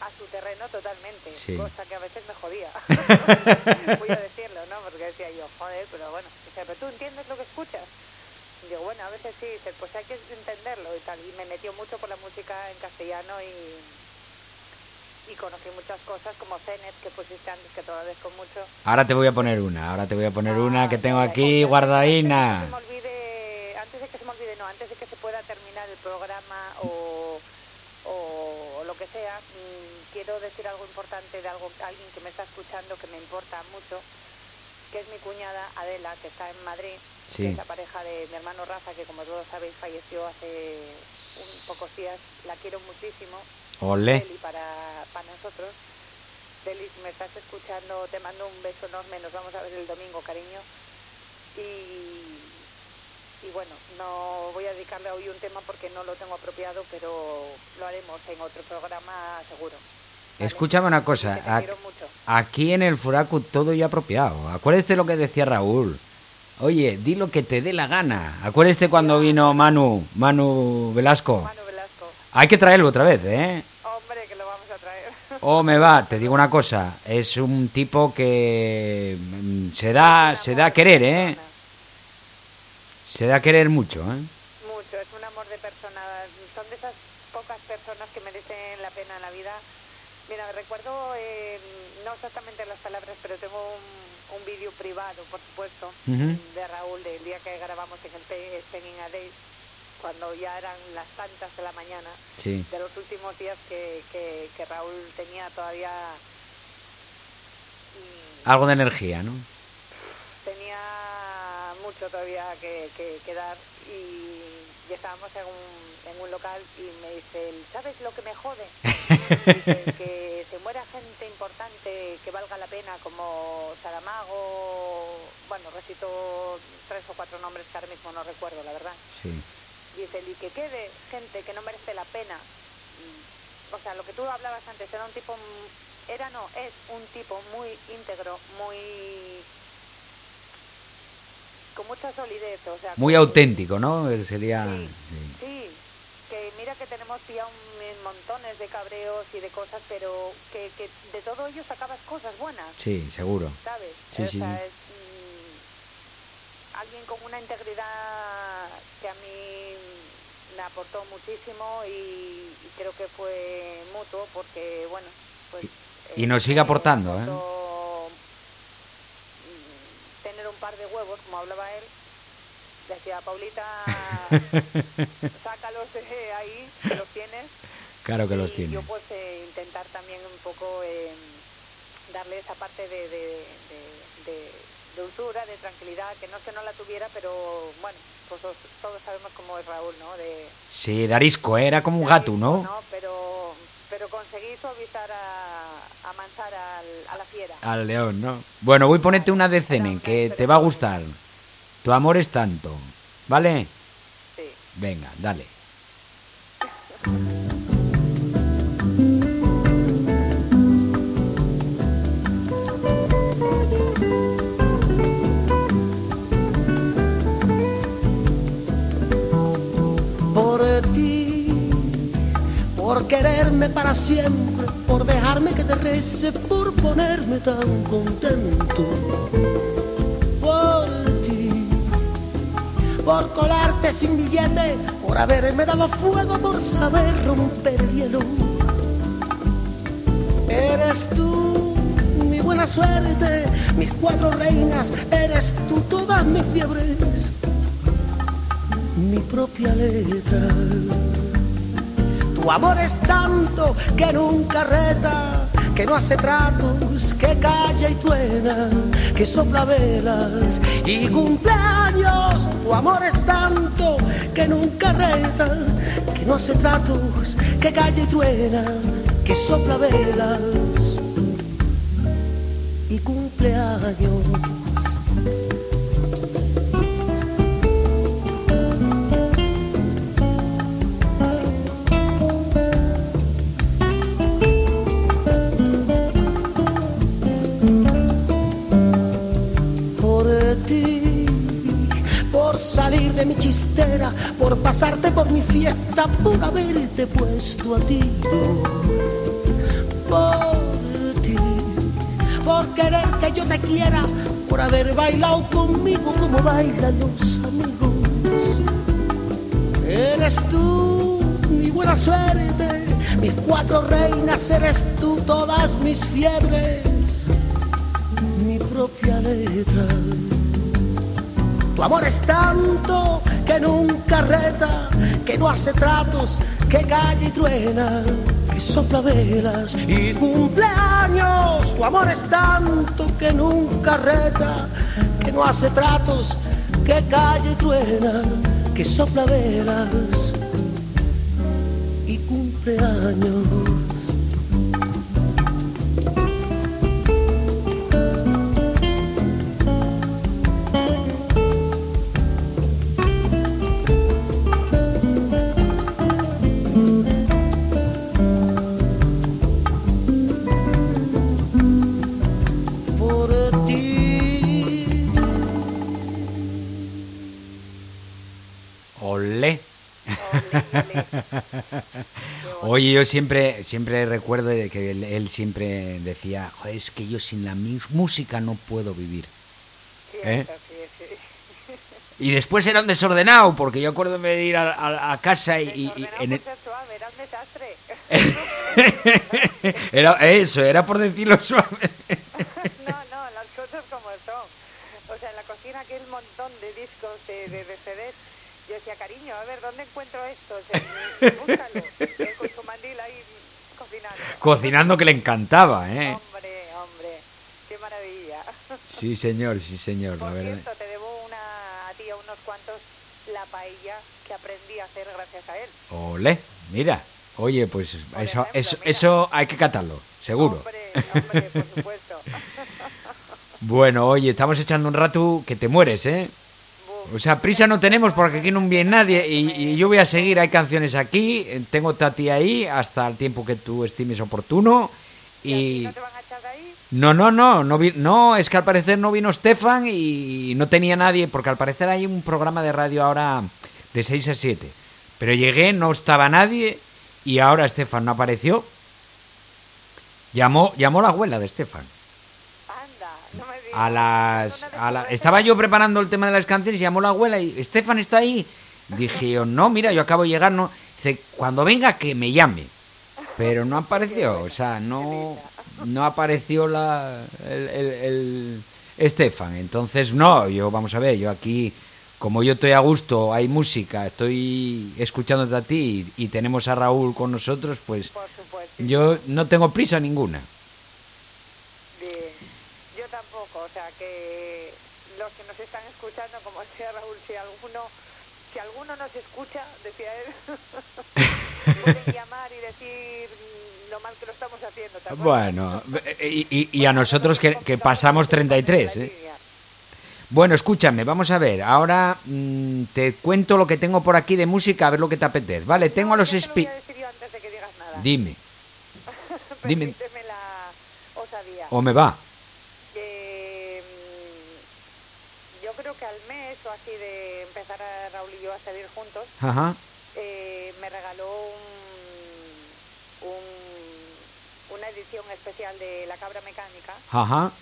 a su terreno totalmente, Sí. cosa que a veces me jodía. Voy a decirlo, ¿no? Porque decía yo, joder, pero bueno, dice, pero tú entiendes lo que escuchas. Y digo, bueno, a veces sí, pues hay que entenderlo y tal. Y me metió mucho por la música en castellano y, y conocí muchas cosas como Zenet, que pusiste antes, que te agradezco mucho. Ahora te voy a poner una, ahora te voy a poner una que tengo aquí guardadina. se me olvide, antes de que se me olvide, no, antes de que se pueda terminar el programa o, o lo que sea, mm, quiero decir algo importante de algo, alguien que me está escuchando que me importa mucho, que es mi cuñada Adela, que está en Madrid. Sí. esa pareja de mi hermano Rafa, que como todos sabéis falleció hace un pocos días, la quiero muchísimo. Ole. Deli para, para nosotros. Deli, me estás escuchando, te mando un beso enorme, nos vamos a ver el domingo, cariño. Y, y bueno, no voy a dedicarle hoy un tema porque no lo tengo apropiado, pero lo haremos en otro programa seguro. Escúchame una cosa. Quiero mucho. Aquí en el Furacu todo ya apropiado. Acuérdate lo que decía Raúl. Oye, di lo que te dé la gana. Acuérdate cuando vino Manu, Manu Velasco. Manu Velasco. Hay que traerlo otra vez, ¿eh? Hombre, que lo vamos a traer. Oh, me va, te digo una cosa. Es un tipo que mm, se da, se da a querer, ¿eh? Se da a querer mucho, ¿eh? Mucho, es un amor de persona. Son de esas pocas personas que merecen la pena en la vida. Mira, recuerdo, eh, no exactamente las palabras, pero tengo un, un vídeo privado, por supuesto, de Raúl del día que grabamos en el Pe- Spending a Days, cuando ya eran las tantas de la mañana, Sí. de los últimos días que, que, que Raúl tenía todavía Algo de energía, ¿no? tenía mucho todavía que, que, que dar y, y estábamos en un, en un local y me dice, ¿sabes lo que me jode? Dice, que se muera gente importante que valga la pena como Saramago, bueno, recito tres o cuatro nombres que ahora mismo no recuerdo, la verdad. Sí. Dice, y que quede gente que no merece la pena. Mm, O sea, lo que tú hablabas antes, era un tipo, mm, era no, es un tipo muy íntegro, muy... con mucha solidez, o sea... Muy con- auténtico, ¿no? Sería... Sí, que mira que tenemos ya un, montones de cabreos y de cosas, pero que, que de todo ello sacabas cosas buenas, Sí, seguro. ¿sabes? Sí, o sí. sea, es alguien con una integridad que a mí me aportó muchísimo y, y creo que fue mutuo porque, bueno, pues... Y nos sigue aportando, ¿eh? mm, tener un par de huevos, como hablaba él, decía Paulita, sácalos de ahí, que los tienes. Claro que los y tiene. Yo pues eh, intentar también un poco eh, darle esa parte de, de, de, de- de dulzura, de tranquilidad, que no es que no la tuviera, pero bueno, pues os- todos sabemos cómo es Raúl, ¿no? De, Sí, Darisco, ¿eh? era como un gato, ¿no? ¿no? Pero, pero conseguí suavizar a, a manchar al, a la fiera. Al león, ¿no? Bueno, voy a ponerte una de Cenen, que te va a gustar. Tu amor es tanto. ¿Vale? Sí. Venga, dale. ti, por quererme para siempre, por dejarme que te rece, por ponerme tan contento. Por ti, por colarte sin billete, por haberme dado fuego, por saber romper el hielo. Eres tú mi buena suerte, mis cuatro reinas, eres tú todas mis fiebres propia letra. Tu amor es tanto que nunca reta, que no hace tratos, que calla y truena, que sopla velas y cumpleaños. Tu amor es tanto que nunca reta, que no hace tratos, que calla y truena, que sopla velas y cumpleaños. Por mi fiesta, por haberte puesto a tiro. Por ti, por querer que yo te quiera, por haber bailado conmigo como bailan los amigos. Eres tú mi buena suerte, mis cuatro reinas, eres tú todas mis fiebres mi propia letra. Tu amor es tanto que nunca reta, que no hace tratos, que calla y truena, que sopla velas y cumpleaños. Tu amor es tanto que nunca reta, que no hace tratos, que calle y truena, que sopla velas y cumpleaños. Oye, yo siempre, siempre recuerdo que él, él siempre decía, "Joder, es que yo sin la música no puedo vivir. ¿Eh? Y después era un desordenado, porque yo acuerdo de ir a, a- a casa y... y- y en el- suave, era un desastre. era eso, era por decirlo suave. no, no, las cosas como son. O sea, en la cocina aquel montón de discos de, de, de CDs. Yo decía, cariño, a ver, ¿dónde encuentro esto? O sea, búscalo. Con su mandil ahí cocinando. Cocinando que le encantaba, ¿eh? Hombre, hombre, qué maravilla. Sí, señor, sí, señor, la Por verdad. cierto, te debo una, a ti a unos cuantos la paella que aprendí a hacer gracias a él. Olé, mira. Oye, pues eso, eso, eso hay que catarlo, seguro. Bueno, oye, estamos echando un rato que te mueres, ¿eh? O sea, prisa no tenemos porque aquí no viene nadie y, y yo voy a seguir, hay canciones aquí, eh, tengo Tati ahí hasta el tiempo que tú estimes oportuno y... No, no, no, no, vi- no, es que al parecer no vino Stefan y no tenía nadie, porque al parecer hay un programa de radio ahora de 6 a 7. Pero llegué, no estaba nadie y ahora Stefan no apareció. Llamó, llamó la abuela de Stefan. A las, a la- estaba yo preparando el tema de las canciones y llamó la abuela y Estefan está ahí. Dije yo, no, mira, yo acabo de llegar, no. Dice, cuando venga que me llame. Pero no apareció, o sea, no, no apareció la, el, el, el Estefan. Entonces, no, yo, vamos a ver, yo aquí, como yo estoy a gusto, hay música, estoy escuchándote a ti y, y tenemos a Raúl con nosotros, pues yo no tengo prisa ninguna. Bien. Yo tampoco, o sea que los que nos están escuchando, como decía Raúl, si alguno, si alguno nos escucha, decía él, pueden llamar y decir lo mal que lo estamos haciendo. Bueno, y, y- y a nosotros que, que pasamos 33, ¿eh? Bueno, escúchame, vamos a ver. Ahora mm, te cuento lo que tengo por aquí de música, a ver lo que te apetece. Vale, tengo a los espi... Dime, dime, la osadía. o me va. Eh, mm, yo creo que al mes o así de empezar a salir juntos, Ajá. eh, me regaló un, un- una edición especial de La Cabra Mecánica Ajá.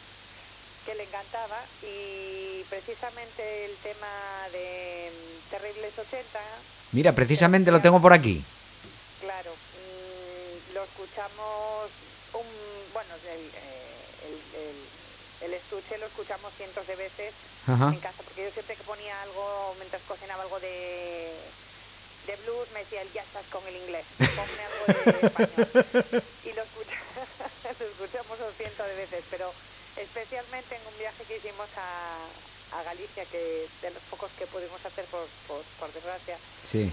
que le encantaba y precisamente el tema de Terribles 80, Mira, precisamente lo tengo por aquí. claro, mm, lo escuchamos, un, bueno, el, eh, el, el- estuche lo escuchamos cientos de veces Ajá. en casa, porque yo siempre que ponía algo, mientras cocinaba algo de, de blues, me decía, ya estás con el inglés, ponme algo de español. Y lo, escucha- lo escuchamos un ciento de veces, pero especialmente en un viaje que hicimos a, a Galicia, que de los pocos que pudimos hacer por, por, por desgracia, Sí.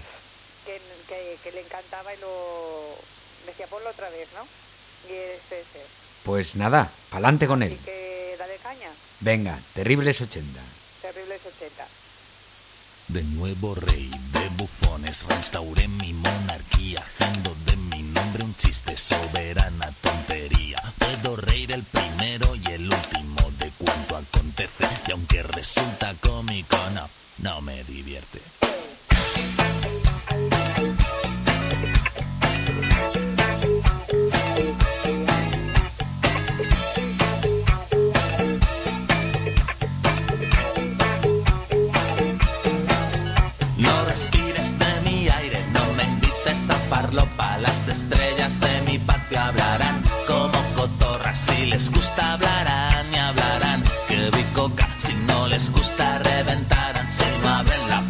que, que, que le encantaba y lo decía, ponlo otra vez, ¿no? Y es ese. Pues nada, pa'lante con Así él. que dale caña, Venga, terribles 80. terribles 80. De nuevo rey de bufones, restauré mi monarquía, haciendo de mi nombre un chiste, soberana tontería. Puedo reír el primero y el último de cuanto acontece, y aunque resulta cómico, no, no me divierte. Estrellas de mi patio hablarán como cotorras. Si les gusta hablarán y hablarán. Que vi coca, si no les gusta reventarán. Si no abren la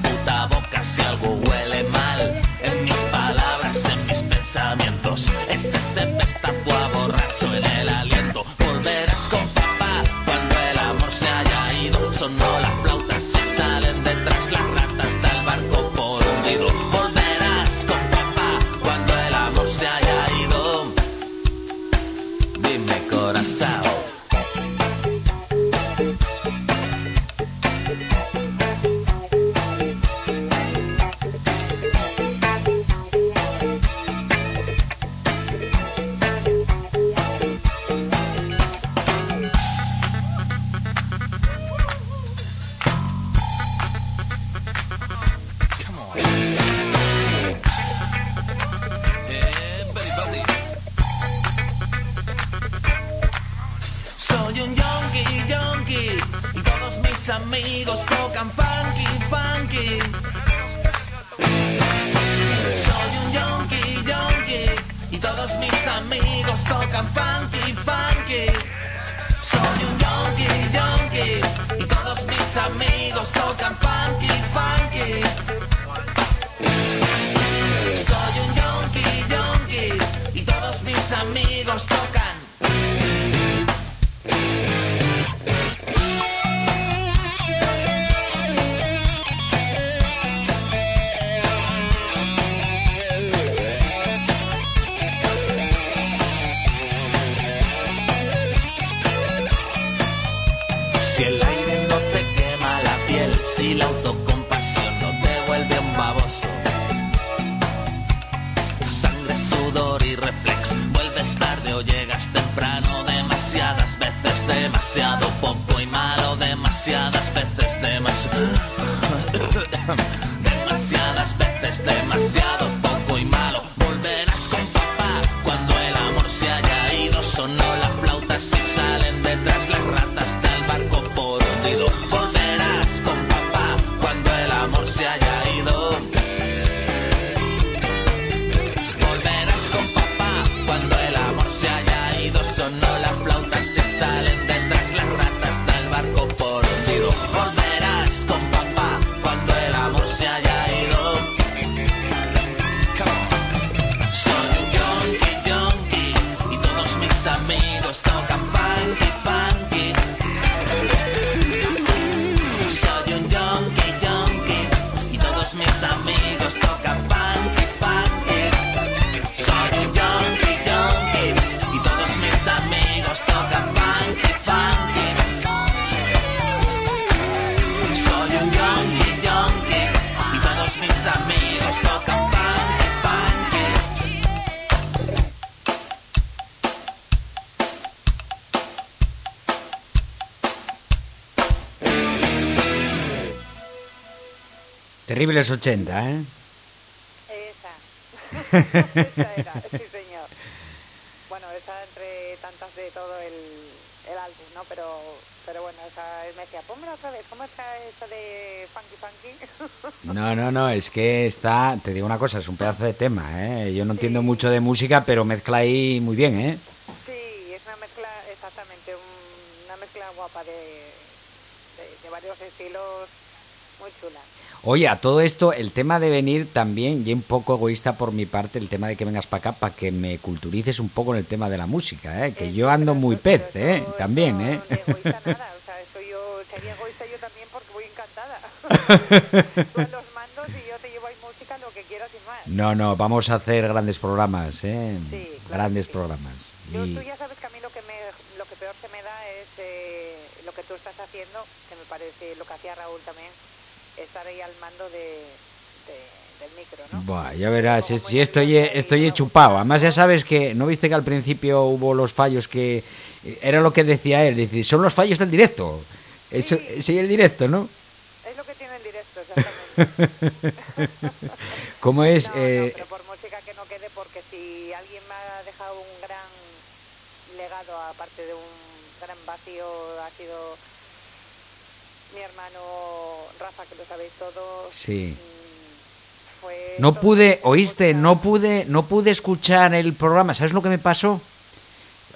tocan funky, funky. Soy un yonki, yonki, y todos mis amigos tocan funky, funky. Terribles 80, ¿eh? Esa. esa era, sí señor. Bueno, esa entre tantas de todo el, el álbum, ¿no? Pero, pero bueno, esa me decía, pónmela otra vez, ¿cómo está esa de Funky Funky? No, no, no, es que está, te digo una cosa, es un pedazo de tema, ¿eh? Yo no entiendo mucho de música, pero mezcla ahí muy bien, ¿eh? sí, es una mezcla, exactamente, un- una mezcla guapa de, de, de varios estilos muy chula. Oye, a todo esto, el tema de venir también, y un poco egoísta por mi parte, el tema de que vengas para acá, para que me culturices un poco en el tema de la música, ¿eh? Que yo ando muy pez, ¿eh? También, ¿eh? egoísta nada, o sea, esto yo, sería egoísta yo también porque voy encantada. Tú a los mandos y yo te llevo ahí música lo que quieras y más. No, no, vamos a hacer grandes programas, ¿eh? Sí, claro grandes programas. Yo, Y- tú ya sabes que a mí lo que, me, lo que peor se me da es eh, lo que tú estás haciendo, que me parece lo que hacía Raúl también, estar ahí al mando de, de- del micro, ¿no? Buah, ya verás, si, si estoy, estoy chupado. Además, ya sabes que, ¿no viste que al principio hubo los fallos que... Era lo que decía él, dice, son los fallos del directo. Eso, sí, el directo, ¿no? Es lo que tiene el directo, exactamente. ¿Cómo es? No, eh, no, pero por música que no quede, porque si alguien me ha dejado un gran legado, aparte de un gran vacío, ha sido mi hermano Rafa, que lo sabéis todos. Sí. Fue No todo- pude, oíste, no pude, no pude escuchar el programa. ¿Sabes lo que me pasó?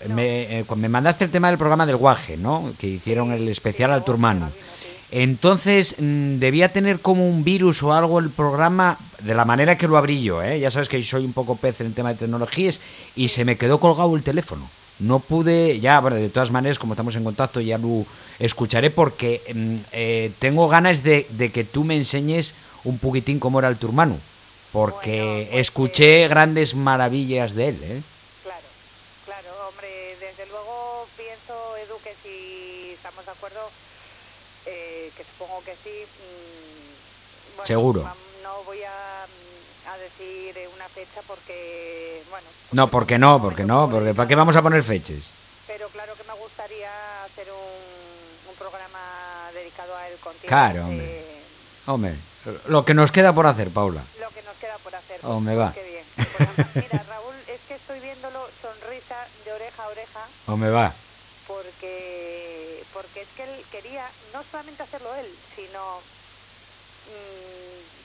Me, eh, me mandaste el tema del programa del Guaje, ¿no? Que hicieron el especial al tu hermano. Entonces mm, debía tener como un virus o algo el programa de la manera que lo abrí yo, ¿eh? Ya sabes que soy un poco pez en el tema de tecnologías y se me quedó colgado el teléfono. No pude, ya, bueno, de todas maneras, como estamos en contacto, ya lo escucharé porque mm, eh, tengo ganas de, de que tú me enseñes un poquitín cómo era el tu hermano. Porque escuché grandes maravillas de él, ¿eh? Claro, claro, hombre, desde luego pienso, Edu, que si estamos de acuerdo, eh, que supongo que sí. mm, bueno, Seguro. No voy a, a decir eh, una fecha porque, bueno, No, porque no, porque no, porque ¿para qué vamos a poner fechas? pero claro que me gustaría hacer un, un programa dedicado a él contigo. Claro, eh, hombre. Hombre, lo que nos queda por hacer, Paula. Lo que nos queda por hacer. Oh, me va. Qué bien. Pues, además, mira, Raúl, es que estoy viéndolo sonrisa de oreja a oreja O me va. porque porque es que él quería no solamente hacerlo él, sino mm,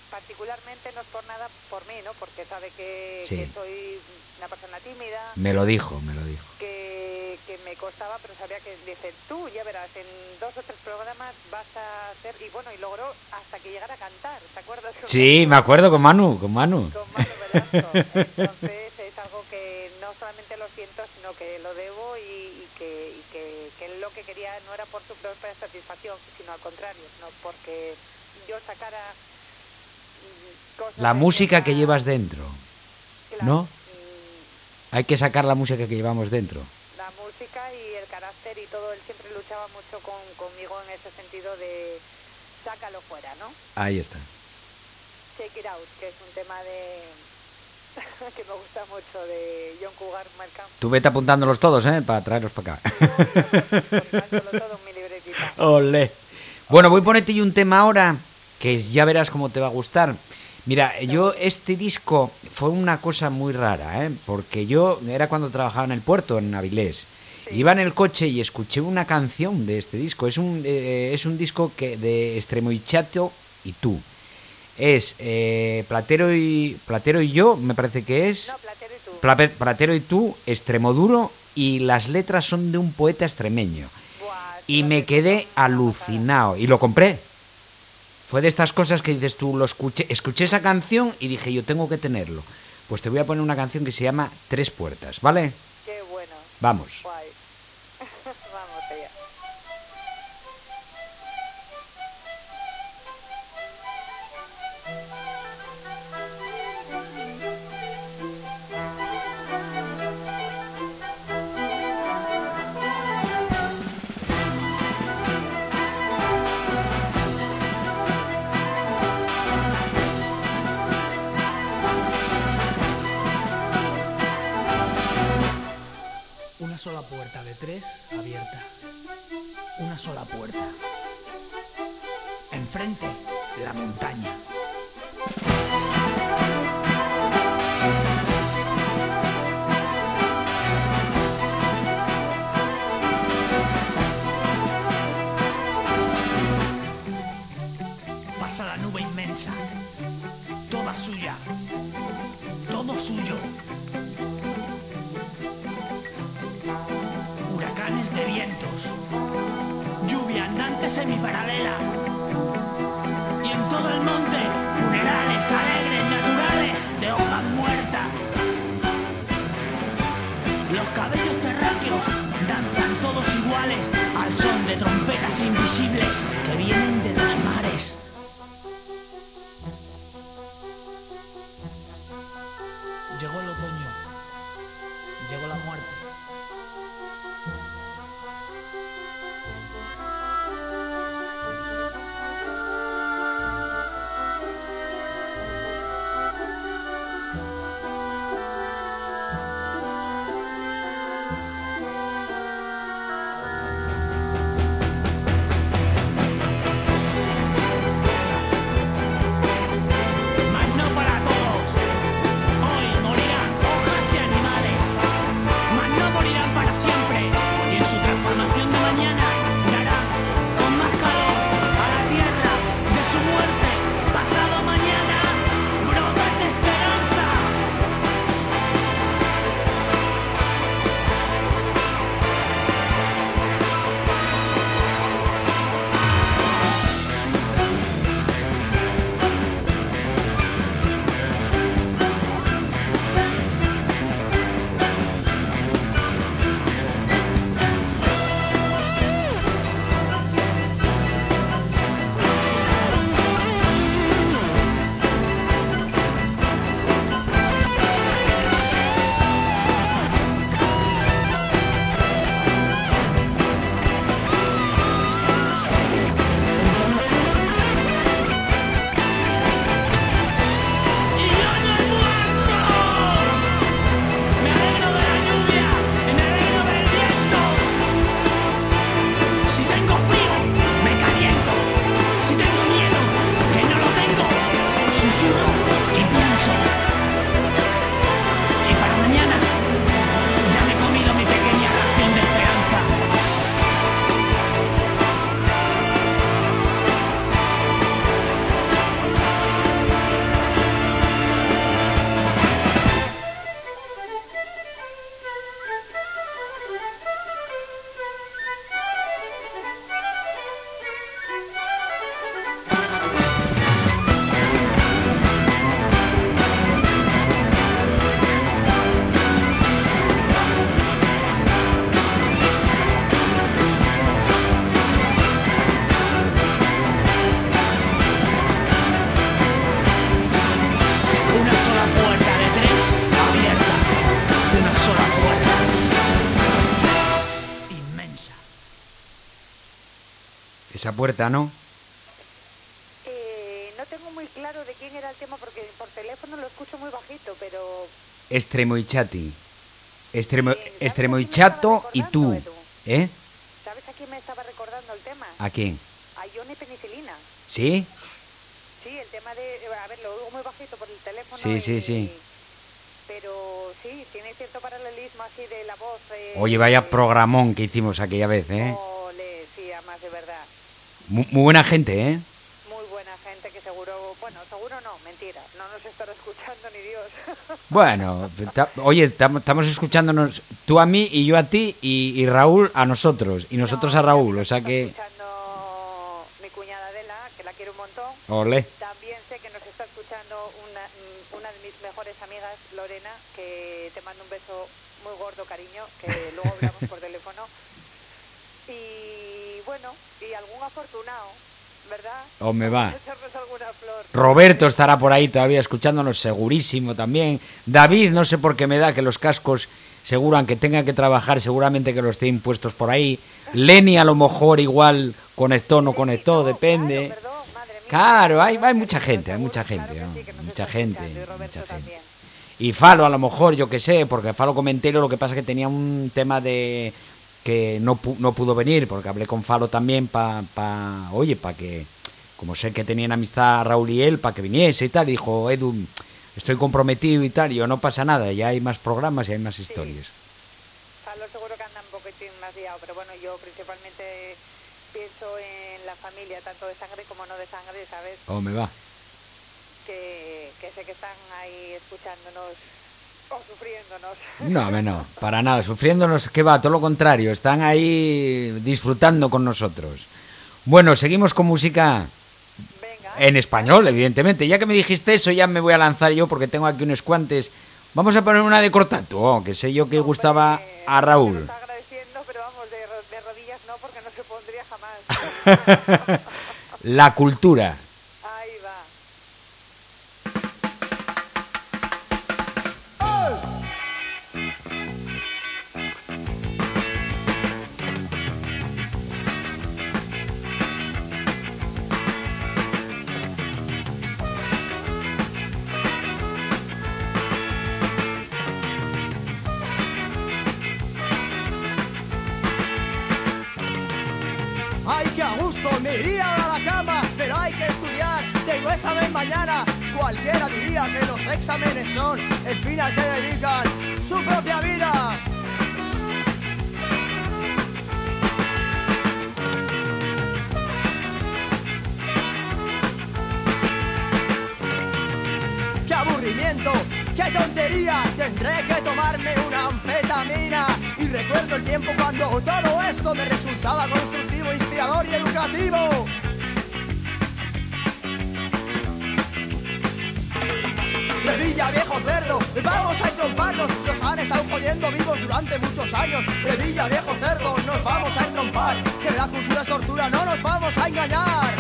particularmente no es por nada por mí, ¿no? Porque sabe que, Sí. que soy una persona tímida, Me lo dijo, me lo dijo. que, que me costaba, pero sabía que dice, tú ya verás, en dos o tres programas vas a hacer, y bueno, y logró hasta que llegara a cantar, ¿te acuerdas? Sí, me acuerdo con Manu, con Manu. Con Manu Velasco. Entonces es algo que no solamente lo siento, sino que lo debo y, y que, y que, que él lo que quería no era por su propia satisfacción, sino al contrario, no porque yo sacara La música que llevas dentro, ¿no? mm, Hay que sacar la música que llevamos dentro. la música y el carácter y todo, él siempre luchaba mucho con, conmigo en ese sentido de sácalo fuera, ¿no? Ahí está. Shake It Out, que es un tema de que me gusta mucho de John Cougar. Tú vete apuntándolos todos, ¿eh? Para traerlos para acá. todo en mi libretita. Olé. Bueno, voy a ponerte yo un tema ahora que ya verás cómo te va a gustar. Mira, yo este disco fue una cosa muy rara, ¿eh? porque yo era cuando trabajaba en el puerto, en Avilés. Iba en el coche y escuché una canción de este disco. Es un, eh, es un disco que de Extremo y Chato y tú. Es eh, Platero y Platero y yo, me parece que es. Plape- Platero y tú, Extremoduro y las letras son de un poeta extremeño. Y me quedé alucinado y lo compré. Fue de estas cosas que dices tú, lo escuché, escuché esa canción y dije yo tengo que tenerlo. Pues te voy a poner una canción que se llama Tres Puertas, ¿vale? Qué bueno. Vamos. Guay. Sola puerta de tres abierta. Una sola puerta. Enfrente, la montaña. Pasa la nube inmensa. Toda suya. Todo suyo. Andante semiparalela. Y en todo el monte, funerales alegres, naturales, de hojas muertas. Los cabellos terráqueos danzan todos iguales al son de trompetas invisibles que vienen de los mares. Puerta, ¿no? Eh, no tengo muy claro de quién era el tema porque por teléfono lo escucho muy bajito, pero Extremo y Chati. Extremo, extremo y Chato y tú. ¿Eh? ¿sabes a quién me estaba recordando el tema? ¿A quién? A Johnny Penicilina. ¿Sí? Sí, el tema de... A ver, lo oigo muy bajito por el teléfono. Sí, y- sí, sí. Pero sí, tiene cierto paralelismo así de la voz. eh, Oye, vaya programón que hicimos aquella vez, ¿eh sí, además de verdad. Mu- Muy, buena gente, ¿eh? Muy buena gente que seguro... Bueno, seguro no, mentira. No nos estará escuchando ni Dios. Bueno, ta- oye, tam- estamos escuchándonos tú a mí y yo a ti y, y Raúl a nosotros y nosotros a Raúl, o sea que... escuchando mi cuñada Adela, que la quiero un montón. Ole. También sé que nos está escuchando una, mm, una de mis mejores amigas, Lorena, que te mando un beso muy gordo, cariño, que luego hablamos por teléfono. Y bueno, y algún afortunado, ¿verdad? O me va. Roberto estará por ahí todavía escuchándonos segurísimo también. David, no sé por qué me da que los cascos seguro, aunque tenga que trabajar, seguramente que los tienen puestos por ahí. Lenny a lo mejor igual conectó, no conectó, depende. Claro, hay, hay mucha gente, hay mucha gente, ¿no? mucha gente, mucha gente. Y Falo a lo mejor, yo que sé, porque Falo Comentero lo que pasa es que tenía un tema de que no, pu- no pudo venir, porque hablé con Falo también para, pa, oye, para que, como sé que tenían amistad Raúl y él, para que viniese y tal, y dijo, Edu, estoy comprometido y tal, y yo no pasa nada, ya hay más programas y hay más historias. Pablo seguro que anda un poquitín más liado, pero bueno, yo principalmente pienso en la familia, tanto de sangre como no de sangre, ¿sabes? ¿Cómo me va? Que, que sé que están ahí escuchándonos o sufriéndonos. No, no, para nada, sufriéndonos, que va, todo lo contrario, están ahí disfrutando con nosotros. Bueno, seguimos con música en español, evidentemente. Ya que me dijiste eso, ya me voy a lanzar yo porque tengo aquí unos cuantes. Vamos a poner una de Cortato, oh, que sé yo que gustaba a Raúl. agradeciendo, pero vamos, de, ro- de rodillas no, porque no se pondría jamás. La cultura. Exámenes son el fin al que dedican su propia vida. ¡Qué aburrimiento! ¡Qué tontería! Tendré que tomarme una anfetamina. Y recuerdo el tiempo cuando todo esto me resultaba constructivo, inspirador y educativo. Revilla, viejo cerdo, vamos a entromparnos. Nos han estado jodiendo vivos durante muchos años. Revilla, viejo cerdo, nos vamos a entrompar. Que la cultura es tortura, no nos vamos a engañar.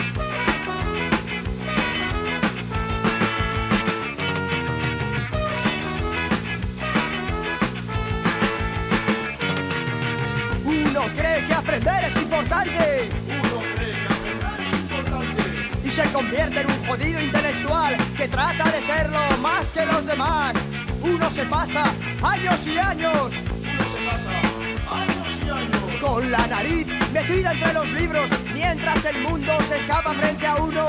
Uno cree que aprender es importante. Se convierte en un jodido intelectual que trata de serlo más que los demás. Uno se pasa años y años. Uno se pasa años y años. Con la nariz metida entre los libros mientras el mundo se escapa frente a uno.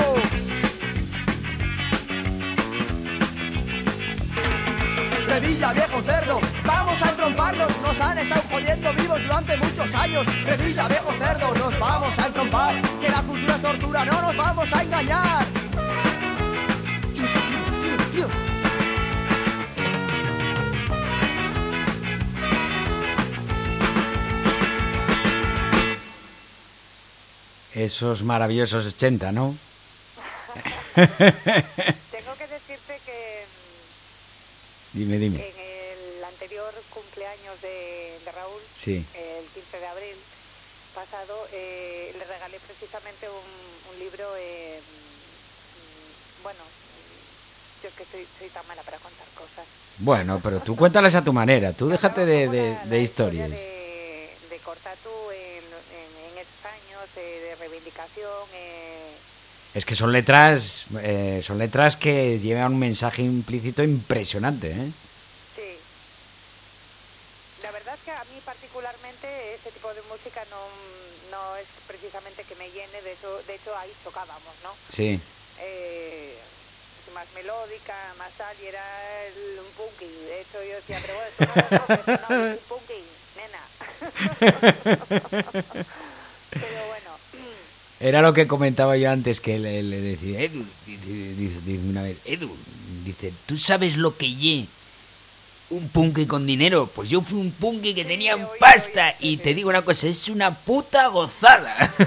Revilla, viejo cerdo, vamos a entromparlos. Nos han estado jodiendo vivos durante muchos años. Revilla, viejo cerdo, nos vamos a entrompar. Que la cultura es tortura, no nos vamos a engañar. Esos maravillosos 80, ¿no? Tengo que decirte que Dime, dime. en el anterior cumpleaños de, de Raúl, Sí. el 15 de abril pasado, eh, le regalé precisamente un, un libro, eh, mm, bueno, yo es que soy, soy tan mala para contar cosas. Bueno, pero tú cuéntales a tu manera, tú déjate de, de- de historias. de, de Cortatu en, en, en estos años eh, de reivindicación eh, Es que son letras, eh, son letras que llevan un mensaje implícito impresionante, ¿eh? sí. La verdad es que a mí particularmente ese tipo de música no, no es precisamente que me llene, de hecho, de hecho ahí tocábamos, ¿no? Sí. Eh, más melódica, más tal, y era el, un punky. De hecho yo decía, pero bueno, no no, es un punky, nena. pero Era lo que comentaba yo antes, que le, le decía, Edu, dice, dice- dice una vez, Edu, dice, ¿tú sabes lo que ye un punky con dinero? Pues yo fui un punky que tenía pasta y te digo una cosa, es una puta gozada.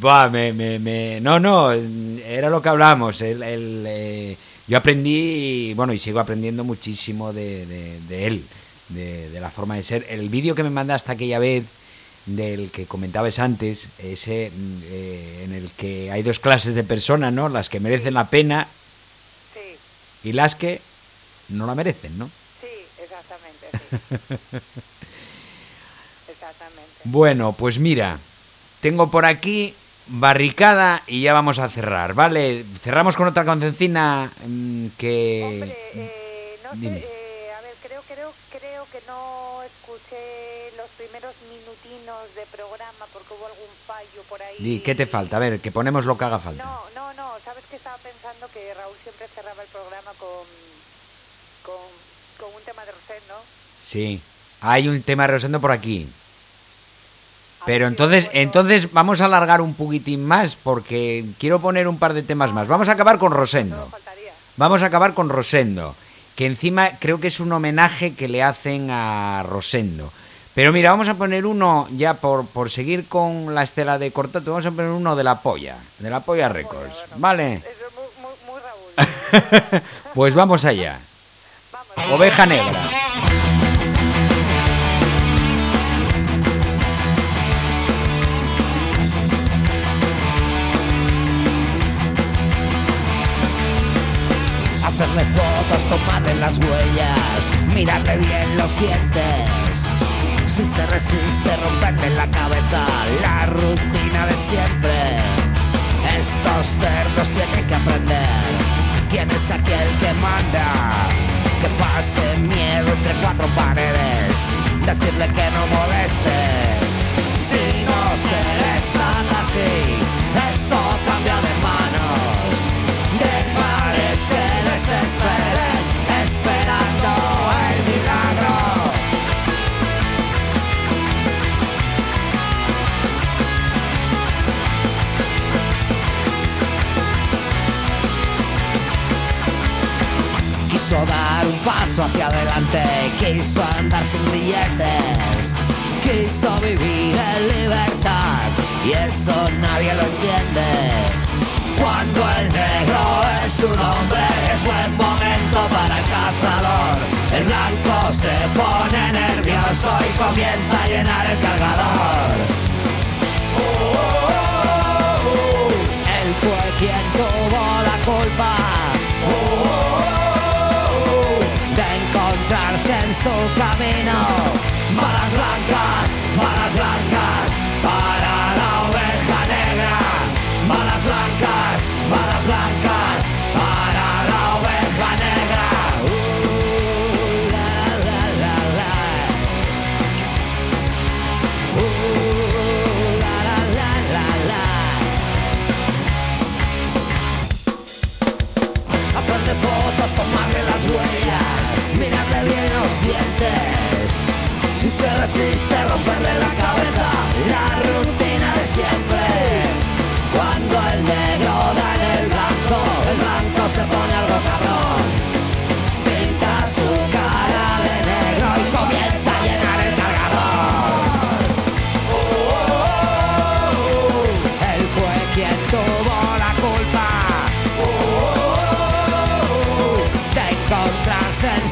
Buah, me, me, me- No, no, era lo que hablábamos. El, el, eh, yo aprendí, bueno, y sigo aprendiendo muchísimo de, de- de él, de, de la forma de ser. El vídeo que me mandaste aquella vez, del que comentabas antes, ese mm, eh, en el que hay dos clases de personas, ¿no? Las que merecen la pena y las que no la merecen, ¿no? sí, exactamente, sí, exactamente. Bueno, pues mira, tengo por aquí barricada y ya vamos a cerrar, ¿vale? Cerramos con otra cancioncina mm, que... Eh, no sé, eh, a ver, creo, creo, creo que no escuché los primeros de programa porque hubo algún fallo por ahí. ¿Qué te falta? A ver, que ponemos lo que haga falta. No, no, no, sabes que estaba pensando que Raúl siempre cerraba el programa con, con, con un tema de Rosendo. Sí, hay un tema Rosendo por aquí. Pero entonces, entonces vamos a alargar un poquitín más porque quiero poner un par de temas más. Vamos a acabar con Rosendo. Vamos a acabar con Rosendo, que encima creo que es un homenaje que le hacen a Rosendo. Pero mira, vamos a poner uno ya por, por seguir con la estela de Cortato, vamos a poner uno de la polla, de la polla Records, ¿vale? pues vamos allá. Oveja negra. Hacerle fotos, tomarle las huellas, mirarle bien los dientes. Si te resiste, romperle la cabeza, la rutina de siempre. Estos cerdos tienen que aprender quién es aquel que manda. Que pase miedo entre cuatro paredes, decirle que no moleste. Si no se les trata así, esto cambia de manos. Dejarles que desesperen, Quiso dar un paso hacia adelante, quiso andar sin billetes, quiso vivir en libertad y eso nadie lo entiende. Cuando el negro es un hombre, es buen momento para el cazador. El blanco se pone nervioso y comienza a llenar el cargador. Él fue quien tuvo la culpa encontrarse en su camino. Balas blancas, balas blancas para la oveja negra. Balas blancas, balas blancas para la oveja negra. Uh, la, la, la, la. Uh, la, la, la, la, la. Hacerle fotos, tomarle las huellas, mirarle bien los dientes. Si se resiste, romperle la cabeza, la rutina de siempre. Cuando el negro da en el blanco, el blanco se pone algo cabrón.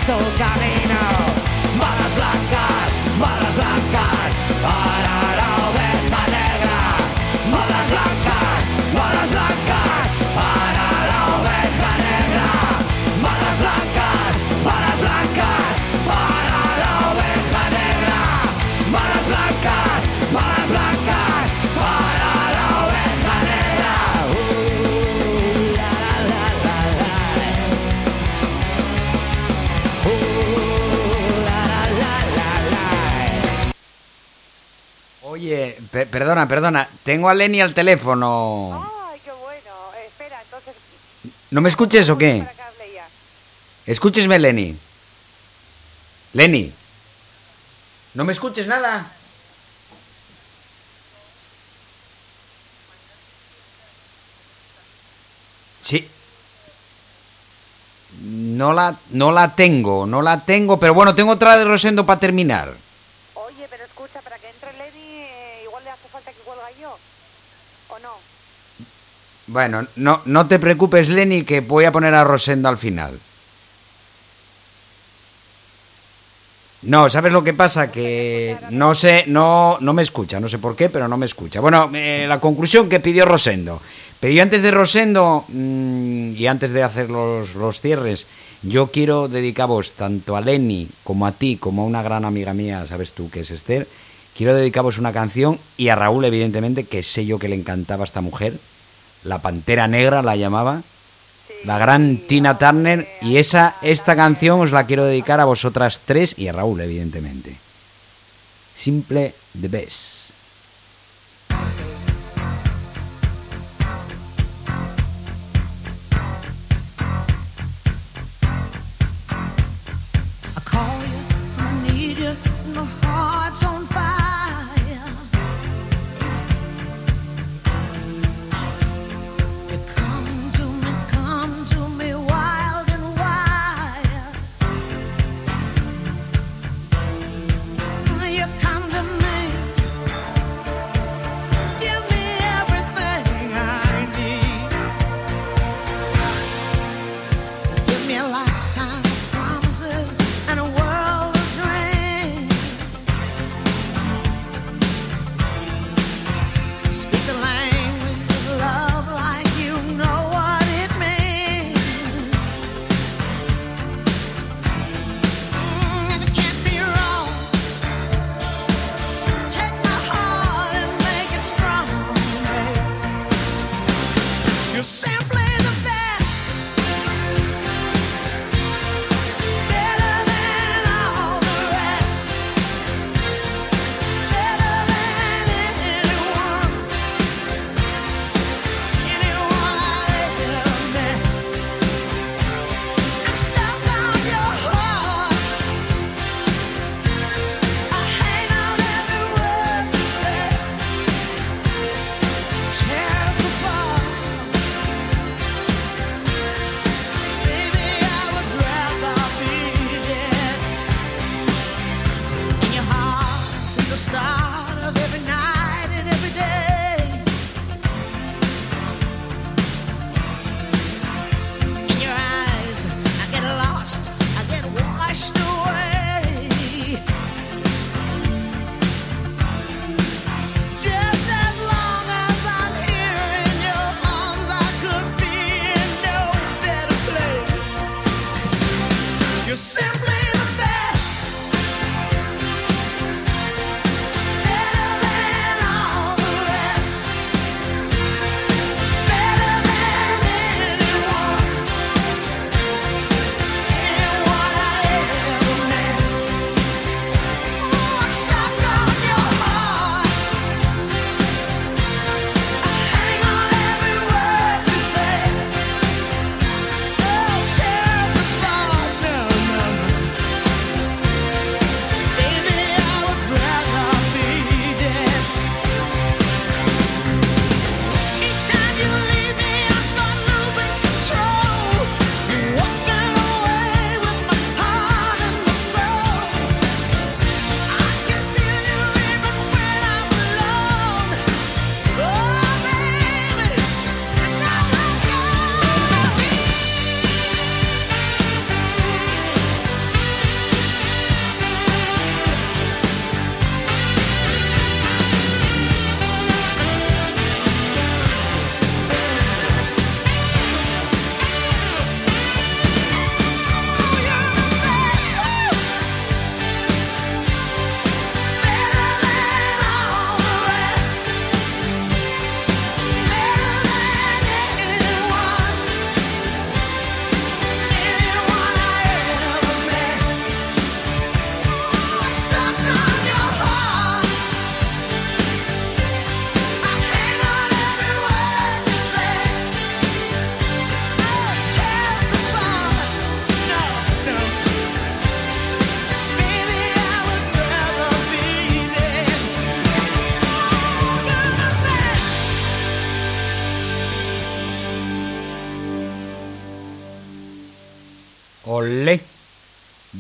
Encontrarse en su perdona, perdona. Tengo a Lenny al teléfono. Ay, qué bueno. Eh, espera, entonces ¿No me escuches o qué? Escúchesme, Lenny. Lenny. ¿No me escuches nada? Sí. No la, no la tengo, no la tengo, pero bueno, tengo otra de Rosendo para terminar. Oye, pero escucha, para que entre Lenny, eh, igual le hace falta que cuelga yo. ¿O no? Bueno, no, no te preocupes, Lenny, que voy a poner a Rosendo al final. No, ¿sabes lo que pasa? Que no sé, no, no me escucha, no sé por qué, pero no me escucha. Bueno, eh, la conclusión que pidió Rosendo. Pero yo antes de Rosendo mm, y antes de hacer los, los cierres, yo quiero dedicaros tanto a Lenny como a ti, como a una gran amiga mía, sabes tú que es Esther, quiero dedicaros una canción y a Raúl, evidentemente, que sé yo que le encantaba a esta mujer. La Pantera Negra la llamaba. La gran Tina Turner. Y esa, esta canción os la quiero dedicar a vosotras tres y a Raúl, evidentemente. Simple the best.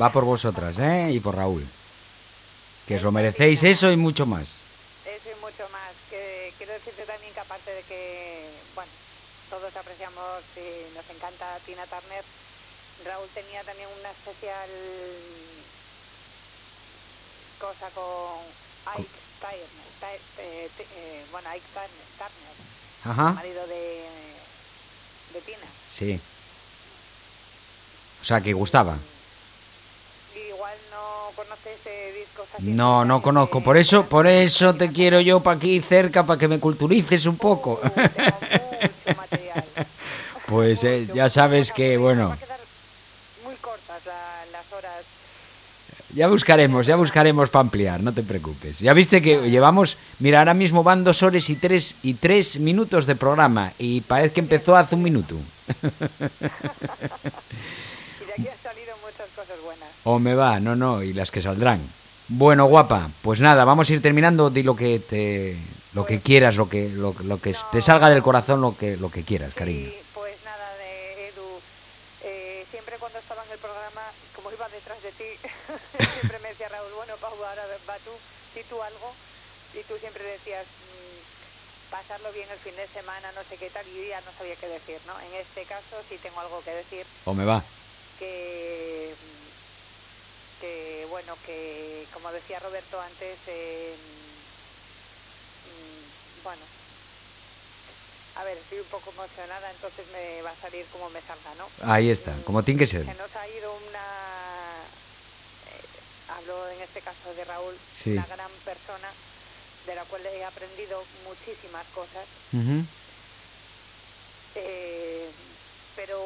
Va por vosotras, ¿eh? Y por Raúl. Que os lo merecéis eso y mucho más. Eso y mucho más. Que quiero decirte también que aparte de que, bueno, todos apreciamos y nos encanta Tina Turner, Raúl tenía también una especial cosa con Ike Turner, eh, eh, bueno, Ike Turner, Turner, Ajá. marido de, de Tina. Sí. O sea, que gustaba. Eh, discos así. No, no conozco. Por eso, por eso te quiero yo para aquí cerca, para que me culturices un poco. Pues eh, ya sabes que, bueno, Muy cortas la- las horas. ya buscaremos, ya buscaremos para ampliar, no te preocupes. Ya viste que llevamos, mira, ahora mismo van dos horas y tres, y tres minutos de programa y parece que empezó hace un minuto. Y de aquí han salido muchas cosas buenas. O me va, no, no, y las que saldrán. Bueno, guapa, pues nada, vamos a ir terminando, di lo que te, lo que quieras, lo que, lo, lo que te salga del corazón, lo que, lo que quieras, cariño. Pues nada, de Edu, eh, siempre cuando estaba en el programa, como iba detrás de ti, siempre me decía Raúl, bueno, Pau, ahora va tú, di tú algo, y tú siempre decías, mm, pasarlo bien el fin de semana, no sé qué tal, y yo ya no sabía qué decir, ¿no? En este caso sí tengo algo que decir, O me va. que, que bueno, que como decía Roberto antes, eh, mm, bueno, a ver, estoy un poco emocionada, entonces me va a salir como me salga, ¿no? Ahí está, como tiene que ser. Se nos ha ido una, eh, hablo en este caso de Raúl, Sí. una gran persona de la cual he aprendido muchísimas cosas. Eh, pero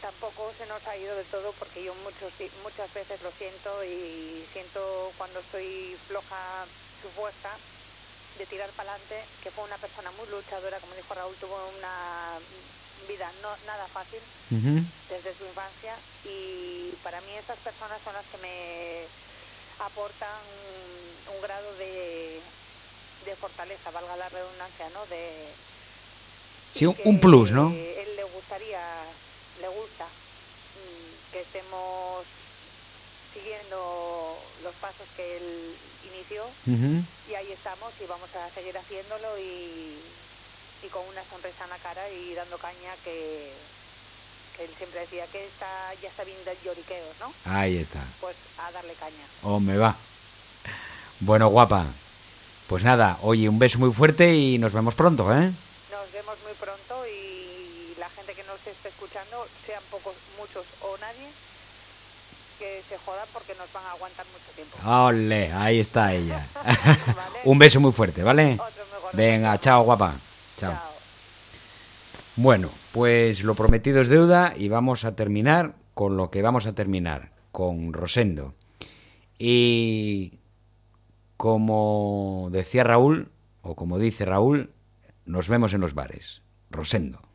tampoco se nos ha ido de todo porque yo muchos, muchas veces lo siento y siento cuando estoy floja su fuerza de tirar para adelante, que fue una persona muy luchadora, como dijo Raúl, tuvo una vida no nada fácil desde su infancia y para mí esas personas son las que me aportan un grado de, de fortaleza, valga la redundancia, ¿no? De, Sí, un, un plus, ¿no? él le gustaría, le gusta mm, que estemos siguiendo los pasos que él inició y ahí estamos y vamos a seguir haciéndolo y, y con una sonrisa en la cara y dando caña que, que él siempre decía que está, ya está bien de lloriqueos, ¿no? Ahí está. Pues a darle caña. O me va. Bueno, guapa. Pues nada, oye, un beso muy fuerte y nos vemos pronto, ¿eh? Nos vemos muy pronto y la gente que nos esté escuchando, sean pocos, muchos o nadie, que se jodan porque nos van a aguantar mucho tiempo. Ole, ahí está ella. un beso muy fuerte, ¿vale? Venga, chao, guapa. Chao. Bueno, pues lo prometido es deuda y vamos a terminar con lo que vamos a terminar, con Rosendo. Y como decía Raúl, o como dice Raúl, nos vemos en los bares. Rosendo.